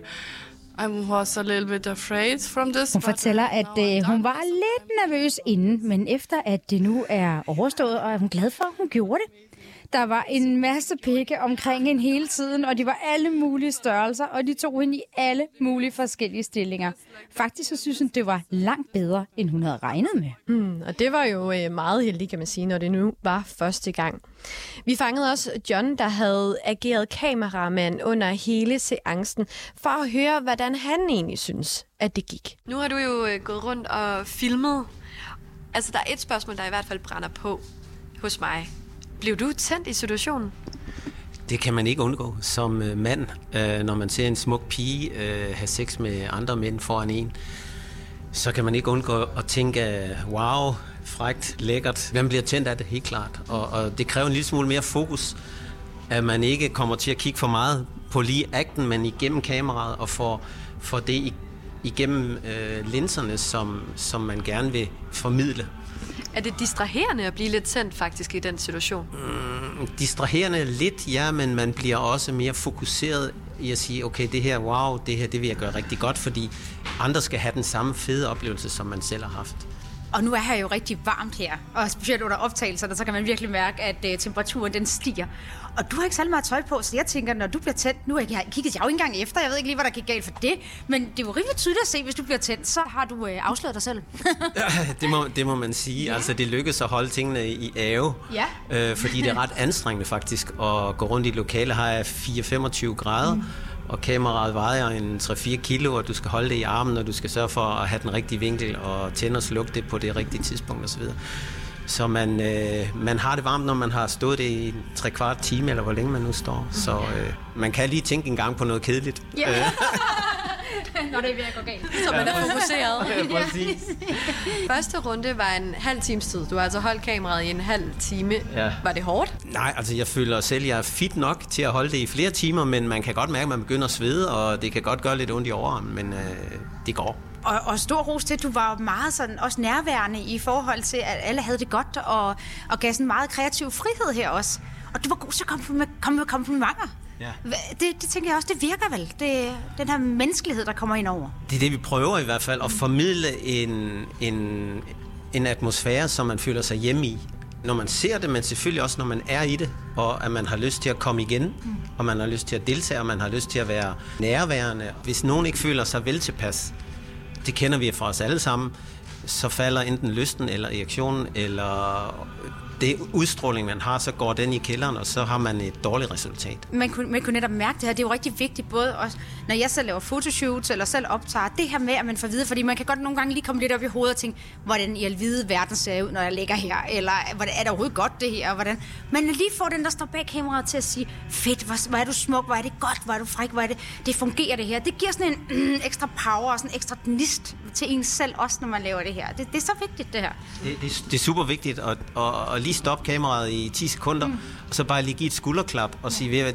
I was a little bit afraid from this. Hun but, uh, fortæller, at øh, hun var lidt nervøs inden, men efter at det nu er overstået, og er hun glad for, at hun gjorde det. Der var en masse pikke omkring hende hele tiden, og de var alle mulige størrelser, og de tog hende i alle mulige forskellige stillinger. Faktisk så synes hun, det var langt bedre, end hun havde regnet med. Mm, og det var jo øh, meget heldigt, kan man sige, når det nu var første gang. Vi fangede også John, der havde ageret kameramand under hele seancen, for at høre, hvordan han egentlig synes, at det gik. Nu har du jo øh, gået rundt og filmet. Altså, der er et spørgsmål, der i hvert fald brænder på hos mig. Blev du tændt i situationen? Det kan man ikke undgå som øh, mand, øh, når man ser en smuk pige øh, have sex med andre mænd foran en. Så kan man ikke undgå at tænke, wow, frægt, lækkert. Hvem bliver tændt af det? Helt klart. Og, og det kræver en lille smule mere fokus, at man ikke kommer til at kigge for meget på lige akten, men igennem kameraet og får, får det igennem øh, linserne, som, som man gerne vil formidle. Er det distraherende at blive lidt tændt faktisk i den situation? Mm, distraherende lidt, ja, men man bliver også mere fokuseret i at sige, okay, det her, wow, det her, det vil jeg gøre rigtig godt, fordi andre skal have den samme fede oplevelse, som man selv har haft. Og nu er her jo rigtig varmt her, og specielt under optagelserne, så kan man virkelig mærke, at uh, temperaturen den stiger. Og du har ikke særlig meget tøj på, så jeg tænker, når du bliver tændt, nu har jeg kigget jeg jo ikke engang efter, jeg ved ikke lige, hvad der gik galt for det, men det er jo rimelig tydeligt at se, hvis du bliver tændt, så har du uh, afsløret dig selv. det, må, det må man sige. Ja. Altså, det lykkes at holde tingene i ave, Ja. øh, fordi det er ret anstrengende faktisk at gå rundt i et lokale her er 4-25 grader, mm. Og kameraet vejer en 3-4 kilo, og du skal holde det i armen, og du skal sørge for at have den rigtige vinkel, og tænde og slukke det på det rigtige tidspunkt osv. Så man, øh, man har det varmt, når man har stået det i tre kvart time, eller hvor længe man nu står. Så øh, man kan lige tænke en gang på noget kedeligt. Ja. når det er ved at gå galt. Så man er fokuseret. Ja, præcis. Første runde var en halv times tid. Du har altså holdt kameraet i en halv time. Ja. Var det hårdt? Nej, altså jeg føler selv, at jeg er fit nok til at holde det i flere timer, men man kan godt mærke, at man begynder at svede, og det kan godt gøre lidt ondt i overarmen, men øh, det går. Og, og stor ros til, at du var meget sådan, også nærværende i forhold til, at alle havde det godt, og, og gav sådan meget kreativ frihed her også. Og du var god til at komme med, komme med komplimenter. Ja. Det, det tænker jeg også, det virker vel. Det, den her menneskelighed, der kommer ind over. Det er det, vi prøver i hvert fald, at formidle en, en, en atmosfære, som man føler sig hjemme i. Når man ser det, men selvfølgelig også, når man er i det, og at man har lyst til at komme igen, og man har lyst til at deltage, og man har lyst til at være nærværende. Hvis nogen ikke føler sig vel tilpas, det kender vi fra os alle sammen, så falder enten lysten eller erektionen, eller det udstråling, man har, så går den i kælderen, og så har man et dårligt resultat. Man kunne, man kunne netop mærke det her. Det er jo rigtig vigtigt, både også, når jeg selv laver fotoshoots, eller selv optager, det her med, at man får videre, fordi man kan godt nogle gange lige komme lidt op i hovedet og tænke, hvordan i alvide verden ser ud, når jeg ligger her, eller hvordan, er det overhovedet godt det her, og hvordan... Men lige få den, der står bag kameraet til at sige, fedt, hvor, hvor er du smuk, hvor er det godt, hvor er du frik, hvor er det, det fungerer det her. Det giver sådan en mm, ekstra power og sådan en ekstra gnist til en selv, også når man laver det her. Det, det er så vigtigt, det her. Det, det, det er super vigtigt at, at, at lige stoppe kameraet i 10 sekunder, mm. og så bare lige give et skulderklap og sige, ved hvad,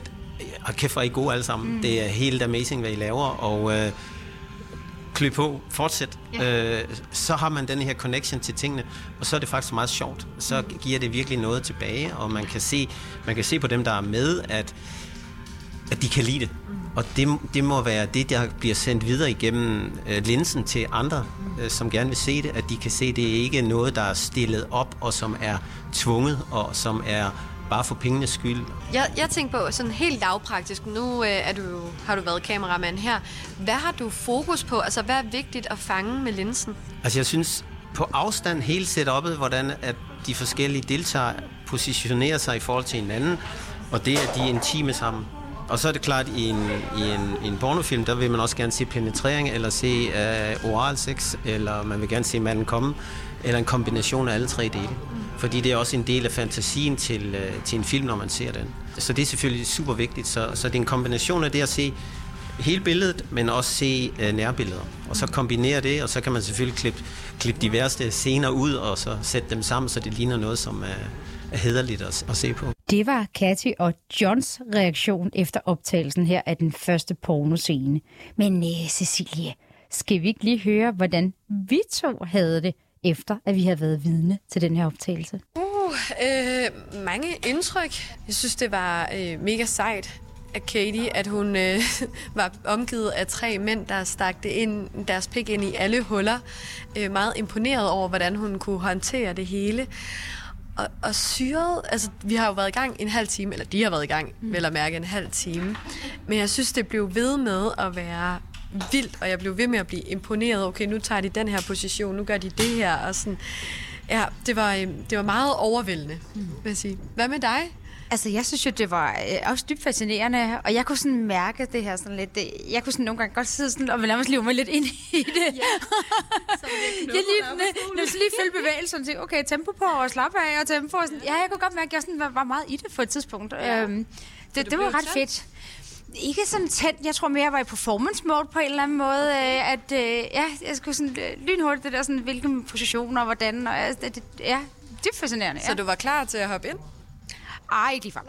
hold kæft, hvor I gode alle sammen. Mm. Det er helt amazing, hvad I laver, og øh, klø på, fortsæt. Ja. Øh, så har man den her connection til tingene, og så er det faktisk meget sjovt. Så giver det virkelig noget tilbage, og man kan se, man kan se på dem, der er med, at at de kan lide det. Og det, det må være det, der bliver sendt videre igennem øh, linsen til andre, øh, som gerne vil se det, at de kan se, at det ikke er noget, der er stillet op, og som er tvunget, og som er bare for pengenes skyld. Jeg, jeg tænker på sådan helt lavpraktisk. Nu øh, er du, har du været kameramand her. Hvad har du fokus på? Altså, hvad er vigtigt at fange med linsen? Altså, jeg synes på afstand hele setup'et, hvordan at de forskellige deltagere positionerer sig i forhold til hinanden, og det, at de er intime sammen. Og så er det klart, i en, i en, i en pornofilm, der vil man også gerne se penetrering, eller se uh, oral sex, eller man vil gerne se manden komme, eller en kombination af alle tre dele. Fordi det er også en del af fantasien til, uh, til en film, når man ser den. Så det er selvfølgelig super vigtigt. Så, så det er en kombination af det at se hele billedet, men også se uh, nærbilleder. Og så kombinere det, og så kan man selvfølgelig klippe, klippe de værste scener ud, og så sætte dem sammen, så det ligner noget, som er, er hederligt at, at se på. Det var Katty og Johns reaktion efter optagelsen her af den første pornoscene. Men øh, Cecilie, skal vi ikke lige høre, hvordan vi to havde det, efter at vi har været vidne til den her optagelse? Uh, øh, mange indtryk. Jeg synes, det var øh, mega sejt af Katie, at hun øh, var omgivet af tre mænd, der stak det ind, deres pik ind i alle huller. Øh, meget imponeret over, hvordan hun kunne håndtere det hele. Og, og syret, altså vi har jo været i gang en halv time, eller de har været i gang, mm. vel at mærke en halv time. Men jeg synes, det blev ved med at være vildt, og jeg blev ved med at blive imponeret. Okay, nu tager de den her position, nu gør de det her, og sådan. Ja, det var, det var meget overvældende, mm. vil jeg sige. Hvad med dig? Altså, jeg synes jo, det var øh, også dybt fascinerende, og jeg kunne sådan mærke det her sådan lidt... Det, jeg kunne sådan nogle gange godt sidde sådan og mig leve mig lidt ind i det. Ja. Så jeg lige, jeg lige følge bevægelsen og tænke, okay, tempo på og slappe af og tempo. Og sådan. Ja, jeg kunne godt mærke, at jeg sådan var, var meget i det på et tidspunkt. Ja. Øhm, det, det var ret tændt? fedt. Ikke sådan tæt. Jeg tror mere, jeg var i performance mode på en eller anden måde. Øh, at, øh, ja, jeg skulle sådan øh, lynhurtigt det der, sådan, hvilke positioner og hvordan. Og, det, det, ja, det er fascinerende. Så ja. du var klar til at hoppe ind? Ej, ikke ligefrem.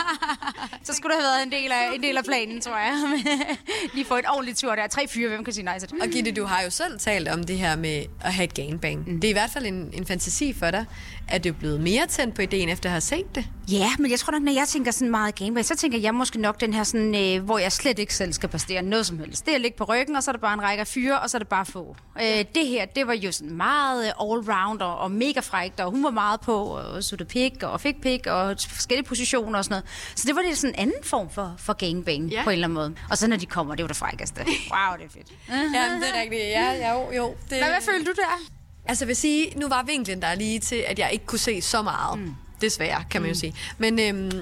så skulle det have været en del af, en del af planen, tror jeg. Lige få et ordentligt tur der. Tre fyre, hvem kan sige nej til det? Og Gitte, du har jo selv talt om det her med at have et gangbang. Mm. Det er i hvert fald en, en fantasi for dig. Er du blevet mere tændt på ideen, efter at have set det? Ja, men jeg tror nok, når jeg tænker sådan meget gangbang, så tænker jeg måske nok den her sådan, øh, hvor jeg slet ikke selv skal præstere noget som helst. Det er at ligge på ryggen, og så er det bare en række af fyre, og så er det bare få. Øh, det her, det var jo sådan meget all-round og, og mega frækt, og hun var meget på og sutte pik og fik pik og forskellige positioner og sådan noget. Så det var lidt sådan en anden form for, for gangbang ja. på en eller anden måde. Og så når de kommer, det var det frækkeste. Wow, det er fedt. ja, det er rigtigt. Ja, ja, jo, jo. Det... Hvad, hvad følte du der? Altså, jeg vil sige, nu var vinklen der lige til, at jeg ikke kunne se så meget. Mm. Desværre, kan man jo mm. sige. Men øhm,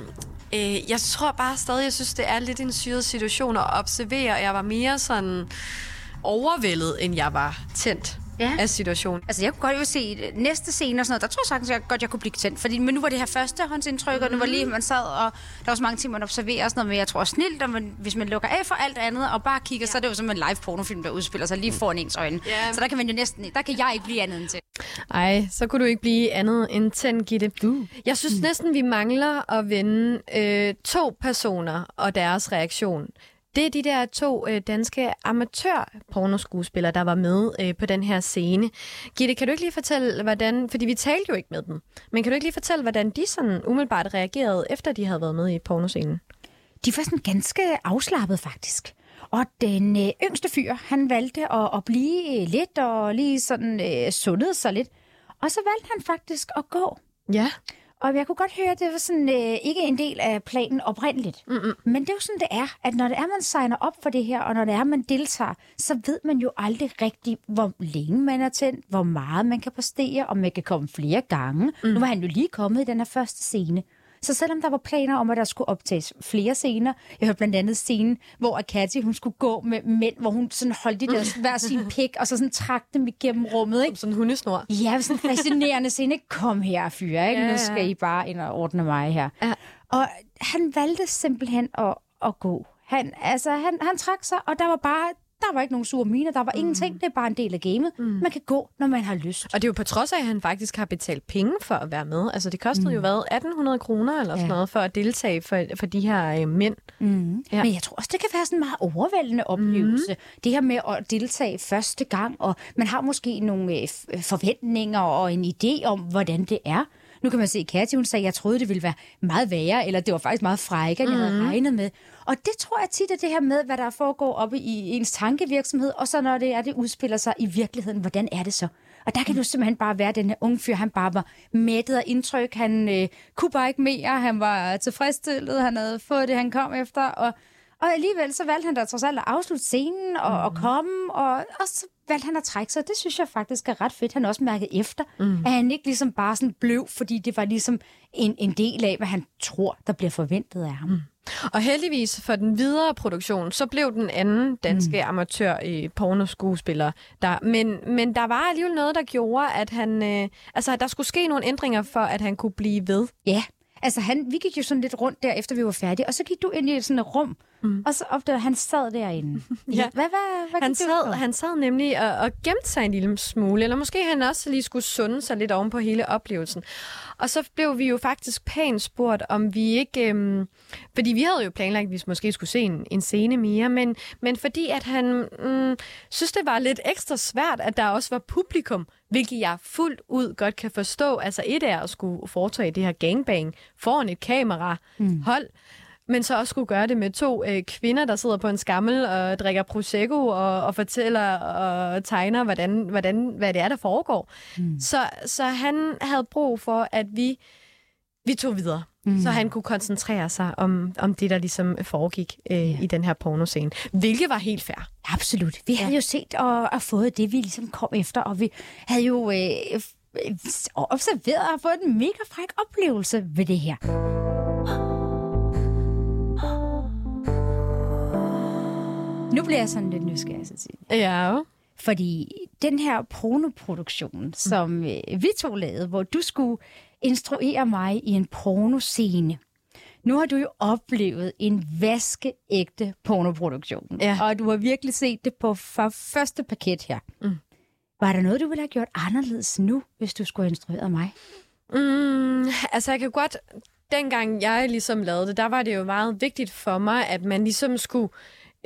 øh, jeg tror bare stadig, jeg synes, det er lidt en syret situation at observere. Jeg var mere sådan overvældet, end jeg var tændt ja. af situationen. Altså, jeg kunne godt jo se næste scene og sådan noget, der tror jeg sagtens, jeg godt, jeg kunne blive tændt. Fordi, men nu var det her første håndsindtryk, mm. og nu var lige, man sad, og der var så mange ting, man observerer og sådan noget, men jeg tror snilt, at man, hvis man lukker af for alt andet, og bare kigger, ja. så er det jo som en live pornofilm, der udspiller sig lige foran ens øjne. Ja. Så der kan man jo næsten, der kan jeg ikke blive andet end til. Ej, så kunne du ikke blive andet end tændt, Gitte. Du. Jeg synes mm. næsten, vi mangler at vende øh, to personer og deres reaktion. Det er de der to øh, danske amatør-pornoskuespillere, der var med øh, på den her scene. Gitte, kan du ikke lige fortælle, hvordan... Fordi vi talte jo ikke med dem. Men kan du ikke lige fortælle, hvordan de sådan umiddelbart reagerede, efter de havde været med i pornoscenen? De var sådan ganske afslappet, faktisk. Og den øh, yngste fyr, han valgte at, at blive lidt og lige sådan øh, sundede sig lidt. Og så valgte han faktisk at gå. Ja. Og jeg kunne godt høre, at det var sådan, øh, ikke en del af planen oprindeligt. Mm-mm. Men det er jo sådan, det er, at når det er, man signer op for det her, og når det er, man deltager, så ved man jo aldrig rigtigt, hvor længe man er tændt, hvor meget man kan præstere, om man kan komme flere gange. Mm. Nu var han jo lige kommet i den her første scene. Så selvom der var planer om, at der skulle optages flere scener, jeg hørte blandt andet scenen, hvor Katja, hun skulle gå med mænd, hvor hun sådan holdt de der hver sin pik, og så sådan trak dem igennem rummet. Ikke? Som sådan en hundesnor. Ja, sådan en fascinerende scene. Kom her, fyre. Ikke? Ja, ja. Nu skal I bare ind og ordne mig her. Ja. Og han valgte simpelthen at, at gå. Han, altså, han, han trak sig, og der var bare der var ikke nogen sure miner, der var mm. ingenting. Det er bare en del af gamet. Mm. Man kan gå, når man har lyst. Og det er jo på trods af, at han faktisk har betalt penge for at være med. Altså det kostede mm. jo hvad? 1800 kroner eller sådan ja. noget for at deltage for, for de her øh, mænd. Mm. Ja. Men jeg tror også, det kan være sådan en meget overvældende oplevelse. Mm. Det her med at deltage første gang, og man har måske nogle øh, forventninger og en idé om, hvordan det er. Nu kan man se, Katja, hun sagde, jeg troede, det ville være meget værre, eller det var faktisk meget frække, end jeg havde regnet med. Og det tror jeg tit er det her med, hvad der foregår oppe i ens tankevirksomhed, og så når det er, det udspiller sig i virkeligheden, hvordan er det så? Og der kan du simpelthen bare være den her unge fyr, han bare var mættet af indtryk, han øh, kunne bare ikke mere, han var tilfredsstillet, han havde fået det, han kom efter, og, og alligevel så valgte han da trods alt at afslutte scenen og, mm. og komme, og, og så valgte han at trække sig. Det synes jeg faktisk er ret fedt. Han også mærket efter, mm. at han ikke ligesom bare sådan blev, fordi det var ligesom en, en del af, hvad han tror, der bliver forventet af ham. Mm. Og heldigvis for den videre produktion, så blev den anden danske mm. amatør i pornoskuespiller der. Men, men der var alligevel noget, der gjorde, at han, øh, altså, der skulle ske nogle ændringer for, at han kunne blive ved. Ja, altså han, vi gik jo sådan lidt rundt der, efter vi var færdige, og så gik du ind i sådan et rum, mm. og så opdagede han sad derinde. Ja. Hvad, hvad, hvad Han sad, han sad nemlig og, og gemte sig en lille smule, eller måske han også lige skulle sunde sig lidt oven på hele oplevelsen. Og så blev vi jo faktisk pænt spurgt, om vi ikke... Øhm, fordi vi havde jo planlagt, at vi måske skulle se en, en scene mere, men, men fordi at han mm, synes, det var lidt ekstra svært, at der også var publikum, hvilket jeg fuldt ud godt kan forstå. Altså et er at skulle foretage det her gangbang foran et kamera, mm. hold, men så også skulle gøre det med to øh, kvinder, der sidder på en skammel og drikker prosecco og, og fortæller og tegner, hvordan, hvordan, hvad det er, der foregår. Mm. Så, så han havde brug for, at vi, vi tog videre. Mm. Så han kunne koncentrere sig om, om det, der ligesom foregik øh, yeah. i den her pornoscene. Hvilket var helt fair. Absolut. Vi havde jo set og, og fået det, vi ligesom kom efter, og vi havde jo øh, f- observeret og fået en mega fræk oplevelse ved det her. Nu bliver jeg sådan lidt nysgerrig, Cecilie. Ja. Fordi den her pornoproduktion, som øh, vi to lavede, hvor du skulle instruere mig i en pornoscene. Nu har du jo oplevet en vaskeægte pornoproduktion. Ja. Og du har virkelig set det på for første paket her. Mm. Var der noget, du ville have gjort anderledes nu, hvis du skulle have instrueret mig? Mm, altså, jeg kan godt... Dengang jeg ligesom lavede det, der var det jo meget vigtigt for mig, at man ligesom skulle...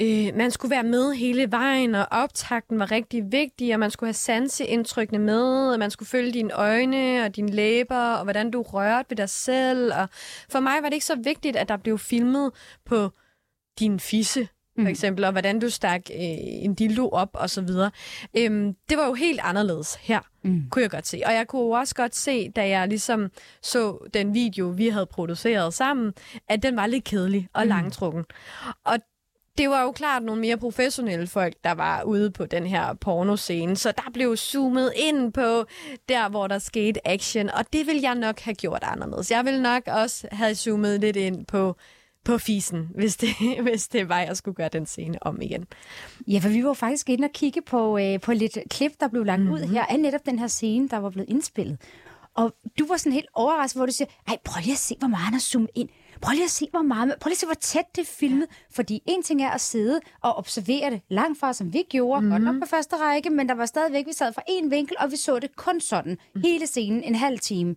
Øh, man skulle være med hele vejen, og optakten var rigtig vigtig, og man skulle have sanseindtrykkene med, og man skulle følge dine øjne og dine læber, og hvordan du rørte ved dig selv. Og for mig var det ikke så vigtigt, at der blev filmet på din fisse, for eksempel, og hvordan du stak øh, en dildo op, og så videre. Øhm, det var jo helt anderledes her, mm. kunne jeg godt se. Og jeg kunne også godt se, da jeg ligesom så den video, vi havde produceret sammen, at den var lidt kedelig og mm. langtrukken. Og det var jo klart nogle mere professionelle folk, der var ude på den her pornoscene, så der blev zoomet ind på der, hvor der skete action, og det ville jeg nok have gjort anderledes. Jeg ville nok også have zoomet lidt ind på på fisen, hvis det, hvis det var, jeg skulle gøre den scene om igen. Ja, for vi var faktisk inde og kigge på, øh, på lidt klip, der blev lagt mm-hmm. ud her, af netop den her scene, der var blevet indspillet. Og du var sådan helt overrasket, hvor du siger, ej, prøv lige at se, hvor meget han har zoomet ind. Prøv lige at se, hvor meget, prøv lige at se, hvor tæt det er filmet. Fordi en ting er at sidde og observere det langt fra, som vi gjorde, mm-hmm. godt nok på første række, men der var stadigvæk, vi sad fra en vinkel, og vi så det kun sådan, mm. hele scenen, en halv time.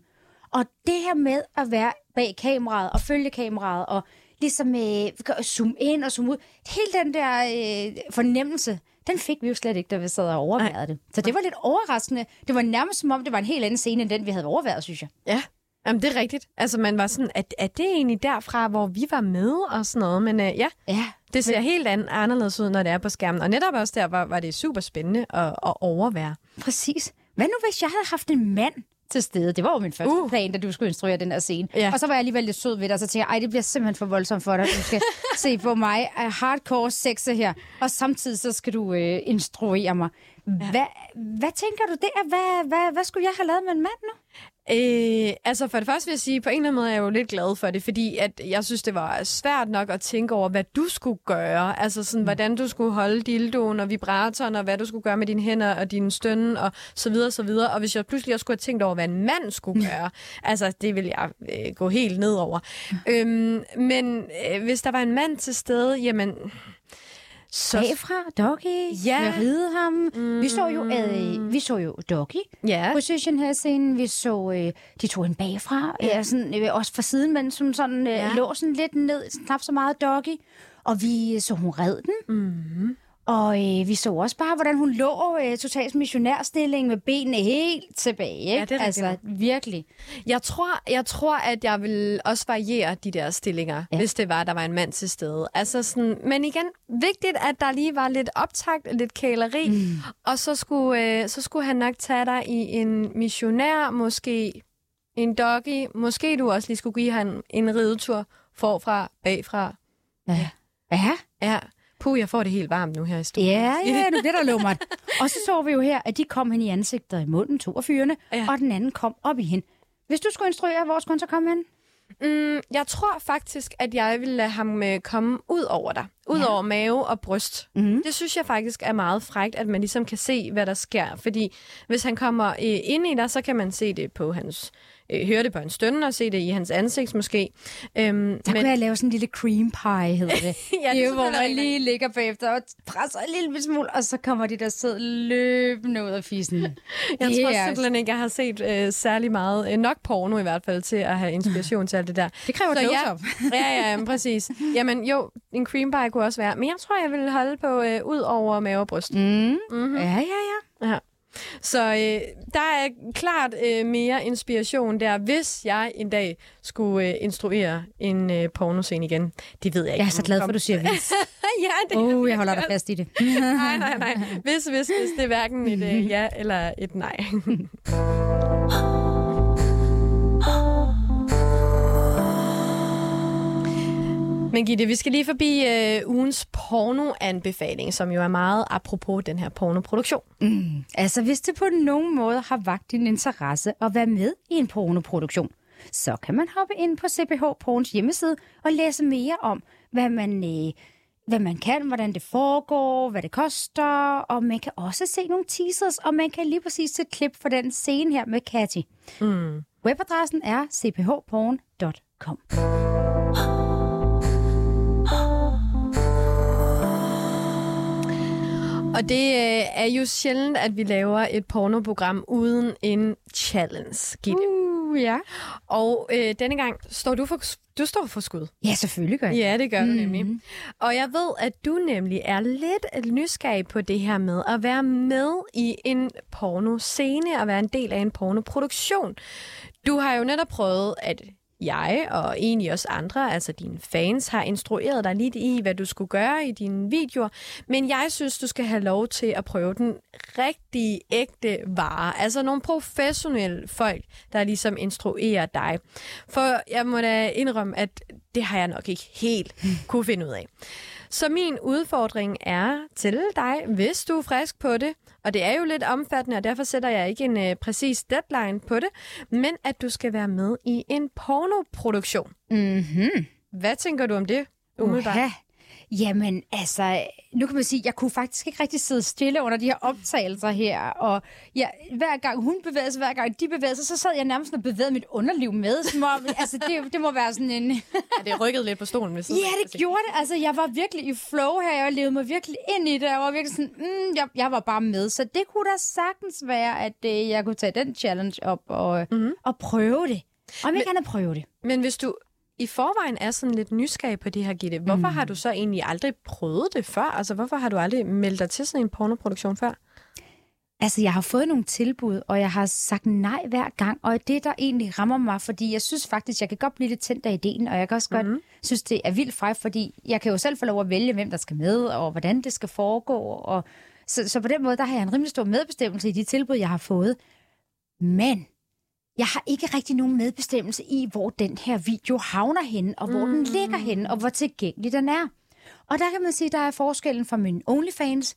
Og det her med at være bag kameraet og følge kameraet og ligesom øh, zoome ind og zoome ud, hele den der øh, fornemmelse, den fik vi jo slet ikke, da vi sad og overværede det. Så det var lidt overraskende. Det var nærmest som om, det var en helt anden scene, end den, vi havde overværet, synes jeg. Ja, Jamen, det er rigtigt. Altså, man var sådan, at, at det egentlig derfra, hvor vi var med og sådan noget. Men øh, ja, Ja, det ser helt an, anderledes ud, når det er på skærmen. Og netop også der var, var det super spændende at, at overvære. præcis. Hvad nu, hvis jeg havde haft en mand til stede? Det var jo min første Uh. uh. plan, da du skulle instruere den her scene. Ja. Og så var jeg alligevel lidt sød ved dig, og så tænkte jeg, ej, det bliver simpelthen for voldsomt for dig. Du skal se på mig af hardcore sexe her, og samtidig så skal du øh, instruere mig. Hvad, hvad tænker du der? Hvad, hvad, hvad skulle jeg have lavet med en mand nu? Øh, altså for det første vil jeg sige, på en eller anden måde er jeg jo lidt glad for det, fordi at jeg synes, det var svært nok at tænke over, hvad du skulle gøre. Altså sådan, mm. hvordan du skulle holde dildoen og vibratoren, og hvad du skulle gøre med dine hænder og dine stønne, og så videre, så videre. Og hvis jeg pludselig også skulle have tænkt over, hvad en mand skulle gøre, altså det ville jeg øh, gå helt ned over. Øhm, men øh, hvis der var en mand til stede, jamen... Så, Bagfra, Doggy, Ja. jeg ride ham. Mm. Vi så jo, øh, vi så jo Doggy ja, position her scenen. Vi så, øh, de tog en bagfra, ja. sådan, øh, også fra siden, men som sådan øh, ja. lå sådan lidt ned, knap så meget Doggy. Og vi så, hun red den. mm, Og øh, vi så også bare, hvordan hun lå øh, totalt missionærstilling med benene helt tilbage. Ikke? Ja, det er rigtigt altså, virkelig. Jeg tror, jeg tror, at jeg vil også variere de der stillinger, ja. hvis det var, der var en mand til stede. Altså sådan, men igen, vigtigt, at der lige var lidt optakt, lidt kæleri, mm. og så skulle, øh, så skulle han nok tage dig i en missionær, måske en doggy, måske du også lige skulle give ham en ridetur forfra, bagfra. Ja. Ja. Ja. Puh, jeg får det helt varmt nu her i studiet. Ja, ja, nu bliver der lummert. Og så så vi jo her, at de kom hen i ansigtet i munden, to af fyrene, Ja. og den anden kom op i hende. Hvis du skulle instruere, hvor skulle han så komme hen? Mm, jeg tror faktisk, at jeg vil lade ham øh, komme ud over dig. Ud Ja. over mave og bryst. Mhm. Det synes jeg faktisk er meget frægt, at man ligesom kan se, hvad der sker. Fordi hvis han kommer øh, ind i dig, så kan man se det på hans... Øh, høre det på hans stønne og se det i hans ansigt måske. Øhm, Der kunne jeg lave sådan en lille cream pie, hedder det. Ja, det er jo, hvor man lige ligger bagefter og presser en lille smule, og så kommer de der sæd løbende ud af fissen. Jeg Det tror er- simpelthen ikke, jeg har set øh, særlig meget, øh, nok porno i hvert fald, til at have inspiration til alt det der. Det kræver et ja, ja, ja, præcis. Jamen jo, en cream pie kunne også være. Men jeg tror, jeg vil holde på øh, ud over mave og bryst. Mm. Mm-hmm. Ja, ja, ja. Ja. Så øh, der er klart øh, mere inspiration der, hvis jeg en dag skulle øh, instruere en øh, pornoscene igen. Det ved jeg ikke. Jeg er så glad for, at du siger vis. ja, det oh, jeg holder dig fast i det. Nej, nej, nej. Hvis, hvis, hvis det er hverken et øh, ja eller et nej. Men Gitte, vi skal lige forbi øh, ugens pornoanbefaling, som jo er meget apropos den her pornoproduktion. Altså, hvis det på nogen måde har vagt din interesse at være med i en pornoproduktion, så kan man hoppe ind på CPH Porns hjemmeside og læse mere om, hvad man, øh, hvad man kan, hvordan det foregår, hvad det koster, og man kan også se nogle teasers, og man kan lige præcis se et klip for den scene her med Cathy. Mm. Webadressen er cphporn.com. Og det øh, er jo sjældent, at vi laver et pornoprogram uden en challenge, Gitte. Uh, ja. Og øh, denne gang står du for, du står for skud. Ja, selvfølgelig gør jeg. Ja, det gør du nemlig. Og jeg ved, at du nemlig er lidt nysgerrig på det her med at være med i en pornoscene og være en del af en pornoproduktion. Du har jo netop prøvet, at jeg og egentlig også andre, altså dine fans, har instrueret dig lidt i, hvad du skulle gøre i dine videoer. Men jeg synes, du skal have lov til at prøve den rigtige, ægte vare. Altså nogle professionelle folk, der ligesom instruerer dig. For jeg må da indrømme, at det har jeg nok ikke helt kunne finde ud af. Så min udfordring er til dig, hvis du er frisk på det, og det er jo lidt omfattende, og derfor sætter jeg ikke en øh, præcis deadline på det, men at du skal være med i en pornoproduktion. Mhm. Hvad tænker du om det? Umiddelbart. Uha. Jamen, altså, nu kan man sige, jeg kunne faktisk ikke rigtig sidde stille under de her optagelser her, og ja, hver gang hun bevægede sig, hver gang de bevægede sig, så sad jeg nærmest og bevægede mit underliv med, som om, altså, det, det må være sådan en... Er det rykket lidt på stolen? Hvis Ja, det gjorde det. Altså, jeg var virkelig i flow her. Jeg levede mig virkelig ind i det. Jeg var virkelig sådan, mm, jeg, jeg var bare med. Så det kunne da sagtens være, at øh, jeg kunne tage den challenge op og, mm-hmm. og prøve det. Om ikke andet prøve det. Men hvis du i forvejen er sådan lidt nysgerrig på det her, Gitte, hvorfor mm. har du så egentlig aldrig prøvet det før? Altså, hvorfor har du aldrig meldt dig til sådan en pornoproduktion før? Altså, jeg har fået nogle tilbud, og jeg har sagt nej hver gang, og det, der egentlig rammer mig, fordi jeg synes faktisk, jeg kan godt blive lidt tændt af ideen, og jeg kan også godt mm-hmm. synes, det er vildt frækt, fordi jeg kan jo selv få lov at vælge, hvem der skal med, og hvordan det skal foregå, og så, så på den måde, der har jeg en rimelig stor medbestemmelse i de tilbud, jeg har fået. Men jeg har ikke rigtig nogen medbestemmelse i, hvor den her video havner henne, og hvor mm. den ligger henne, og hvor tilgængelig den er. Og der kan man sige, der er forskellen fra min OnlyFans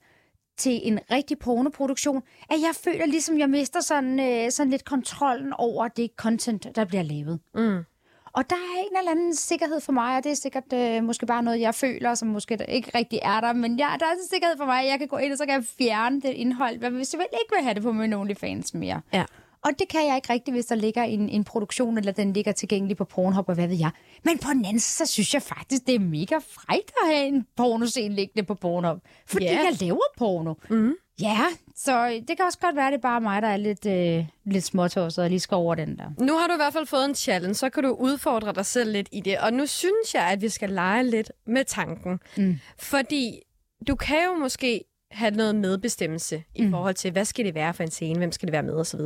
til en rigtig pornoproduktion, at jeg føler ligesom, jeg mister sådan, øh, sådan lidt kontrollen over det content, der bliver lavet. Mm. Og der er en eller anden sikkerhed for mig, og det er sikkert øh, måske bare noget, jeg føler, som måske ikke rigtig er der, men ja, der er en sikkerhed for mig, at jeg kan gå ind, og så kan jeg fjerne det indhold, hvis jeg vel ikke vil have det på min OnlyFans mere. Ja. Og det kan jeg ikke rigtigt, hvis der ligger en, en produktion, eller den ligger tilgængelig på Pornhub, og hvad ved jeg. Men på den anden så synes jeg faktisk, det er mega frækt at have en pornoscene liggende på Pornhub. Fordi yeah. jeg laver porno. Mm. Ja, så det kan også godt være, det er bare mig, der er lidt, øh, lidt småtåset og lige skal over den der. Nu har du i hvert fald fået en challenge, så kan du udfordre dig selv lidt i det. Og nu synes jeg, at vi skal lege lidt med tanken. Mm. Fordi du kan jo måske have noget medbestemmelse i Mm. forhold til, hvad skal det være for en scene, hvem skal det være med osv.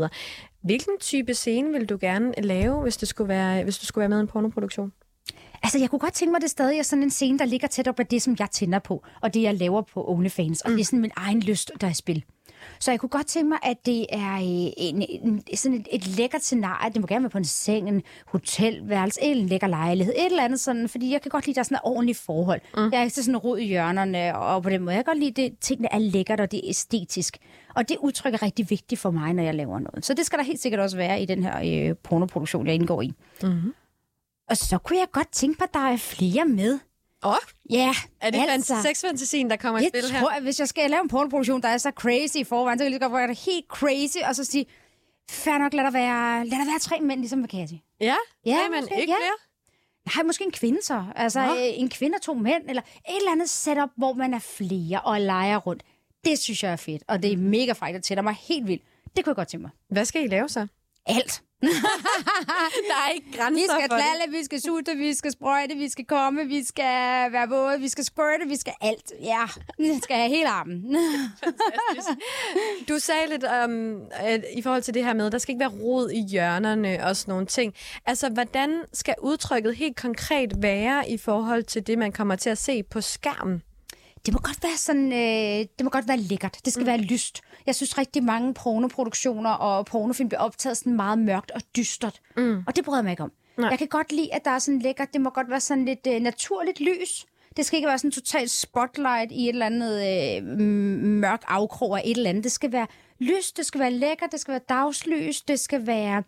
Hvilken type scene vil du gerne lave, hvis du skulle være, hvis du skulle være med i en pornoproduktion? Altså, jeg kunne godt tænke mig, at det stadig er sådan en scene, der ligger tæt op af det, som jeg tænder på, og det, jeg laver på OnlyFans. Og det er sådan min egen lyst, der er i spil. Så jeg kunne godt tænke mig, at det er øh, en, en, sådan et, et lækkert scenarie. Det må gerne være på en seng, en hotelværelse, en lækker lejlighed, et eller andet sådan, fordi jeg kan godt lide, at der er sådan et ordentligt forhold. Mm. Jeg er ikke sådan rod i hjørnerne, og på den måde, jeg kan godt lide, at tingene er lækkert, og det er æstetisk. Og det udtryk er rigtig vigtigt for mig, når jeg laver noget. Så det skal der helt sikkert også være i den her øh, pornoproduktion, jeg indgår i. Mm-hmm. Og så kunne jeg godt tænke mig, at der er flere med. Åh, Ja, er det altså, sexfantasien, der kommer i jeg spil her? tror, at hvis jeg skal lave en pornoproduktion, der er så crazy i forvejen, så kan jeg lige godt være helt crazy, og så sige, fair nok, lad der være, lad der være tre mænd, ligesom med Katja. Ja, Ja, men måske, ikke ja. flere? Nej, måske en kvinde så. Altså Nå. øh, en kvinde og to mænd, eller et eller andet setup, hvor man er flere og leger rundt. Det synes jeg er fedt, og det er mega frækt og tænder mig helt vildt. Det kunne jeg godt tænke mig. Hvad skal I lave så? Alt. Der er ikke grænser Vi skal knalle, vi skal sutte, vi skal sprøjte, vi skal komme, vi skal være våde, vi skal squirte, vi skal alt. Ja, vi skal have hele armen. Du sagde lidt at i forhold til det her med, der skal ikke være rod i hjørnerne og sådan nogle ting. Altså, hvordan skal udtrykket helt konkret være i forhold til det, man kommer til at se på skærmen? Det må godt være sådan, øh, det må godt være lækkert. Det skal mm. være lyst. Jeg synes rigtig mange pornoproduktioner og pornofilm bliver optaget sådan meget mørkt og dystert. Mm. Og det bryder jeg mig ikke om. Nej. Jeg kan godt lide, at der er sådan lækkert. Det må godt være sådan lidt øh, naturligt lys. Det skal ikke være sådan totalt spotlight i et eller andet øh, mørk afkrog af et eller andet. Det skal være lyst, det skal være lækkert, det skal være dagslys, det skal være...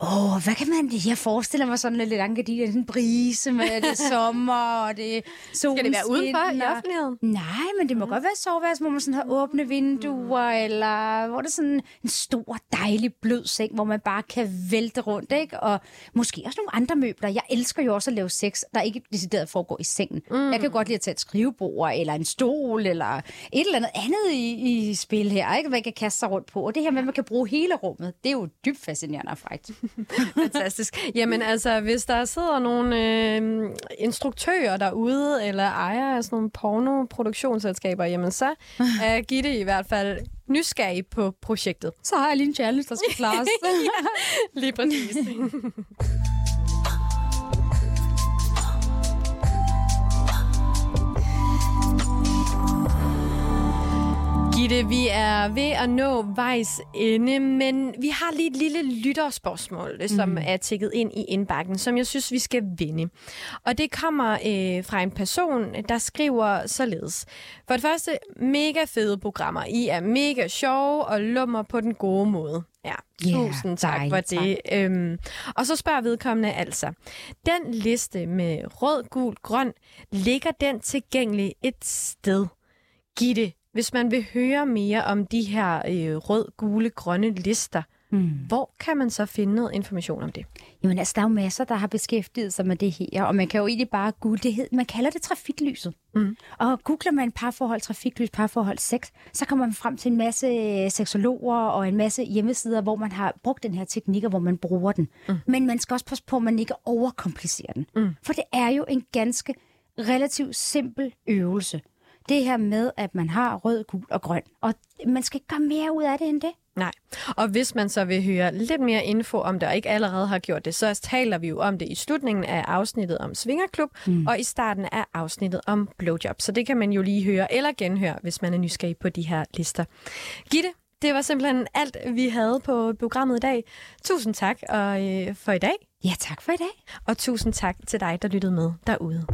Åh, hvad kan man... Jeg forestiller mig sådan lidt, lidt sådan en brise med det er sommer, og det solen Skal det være udenfor i offentligheden? Nej, men det må godt være soveværelse, hvor man sådan har åbne vinduer, eller hvor det er sådan en stor, dejlig, blød seng, hvor man bare kan vælte rundt, ikke? Og måske også nogle andre møbler. Jeg elsker jo også at lave sex, der ikke decideret foregår i sengen. Mm. Jeg kan godt lide at tage et skrivebord, eller en stol, eller et eller andet andet i, i spil her, ikke? Man kan kaste sig rundt på. Og det her med, at man kan bruge hele rummet, det er jo dybt fascinerende frækt. Fantastisk. Jamen altså, hvis der sidder nogle øh, instruktører derude, eller ejere af sådan nogle pornoproduktionsselskaber, jamen så er Gitte i hvert fald nysgerrig på projektet. Så har jeg lige en challenge, der skal klares. Lige præcis. Gitte, vi er ved at nå vejs ende, men vi har lige et lille lytterspørgsmål, som mm. er tækket ind i indbakken, som jeg synes, vi skal vinde. Og det kommer øh, fra en person, der skriver således. For det første, mega fede programmer. I er mega sjove og lummer på den gode måde. Ja, Ja, tusind tak dejligt, for det. Øhm, og så spørger vedkommende altså, den liste med rød, gul, grøn, ligger den tilgængelig et sted? Gitte, hvis man vil høre mere om de her øh, rød, gule, grønne lister, Mm. hvor kan man så finde noget information om det? Jamen altså, der er jo masser, der har beskæftiget sig med det her, og man kan jo egentlig bare google det. hed- Man kalder det trafiklyset. Mm. Og googler man parforhold, trafiklys, parforhold, sex, så kommer man frem til en masse øh, seksologer og en masse hjemmesider, hvor man har brugt den her teknik, og hvor man bruger den. Mm. Men man skal også passe på, at man ikke overkomplicerer den. Mm. For det er jo en ganske relativt simpel øvelse. Det her med, at man har rød, gul og grøn. Og man skal ikke gøre mere ud af det end det. Nej. Og hvis man så vil høre lidt mere info om det, og ikke allerede har gjort det, så taler vi jo om det i slutningen af afsnittet om Svingerklub, mm. og i starten af afsnittet om blowjob. Så det kan man jo lige høre eller genhøre, hvis man er nysgerrig på de her lister. Gitte, det var simpelthen alt, vi havde på programmet i dag. Tusind tak og, øh, for i dag, Ja, tak for i dag. og tusind tak til dig, der lyttede med derude.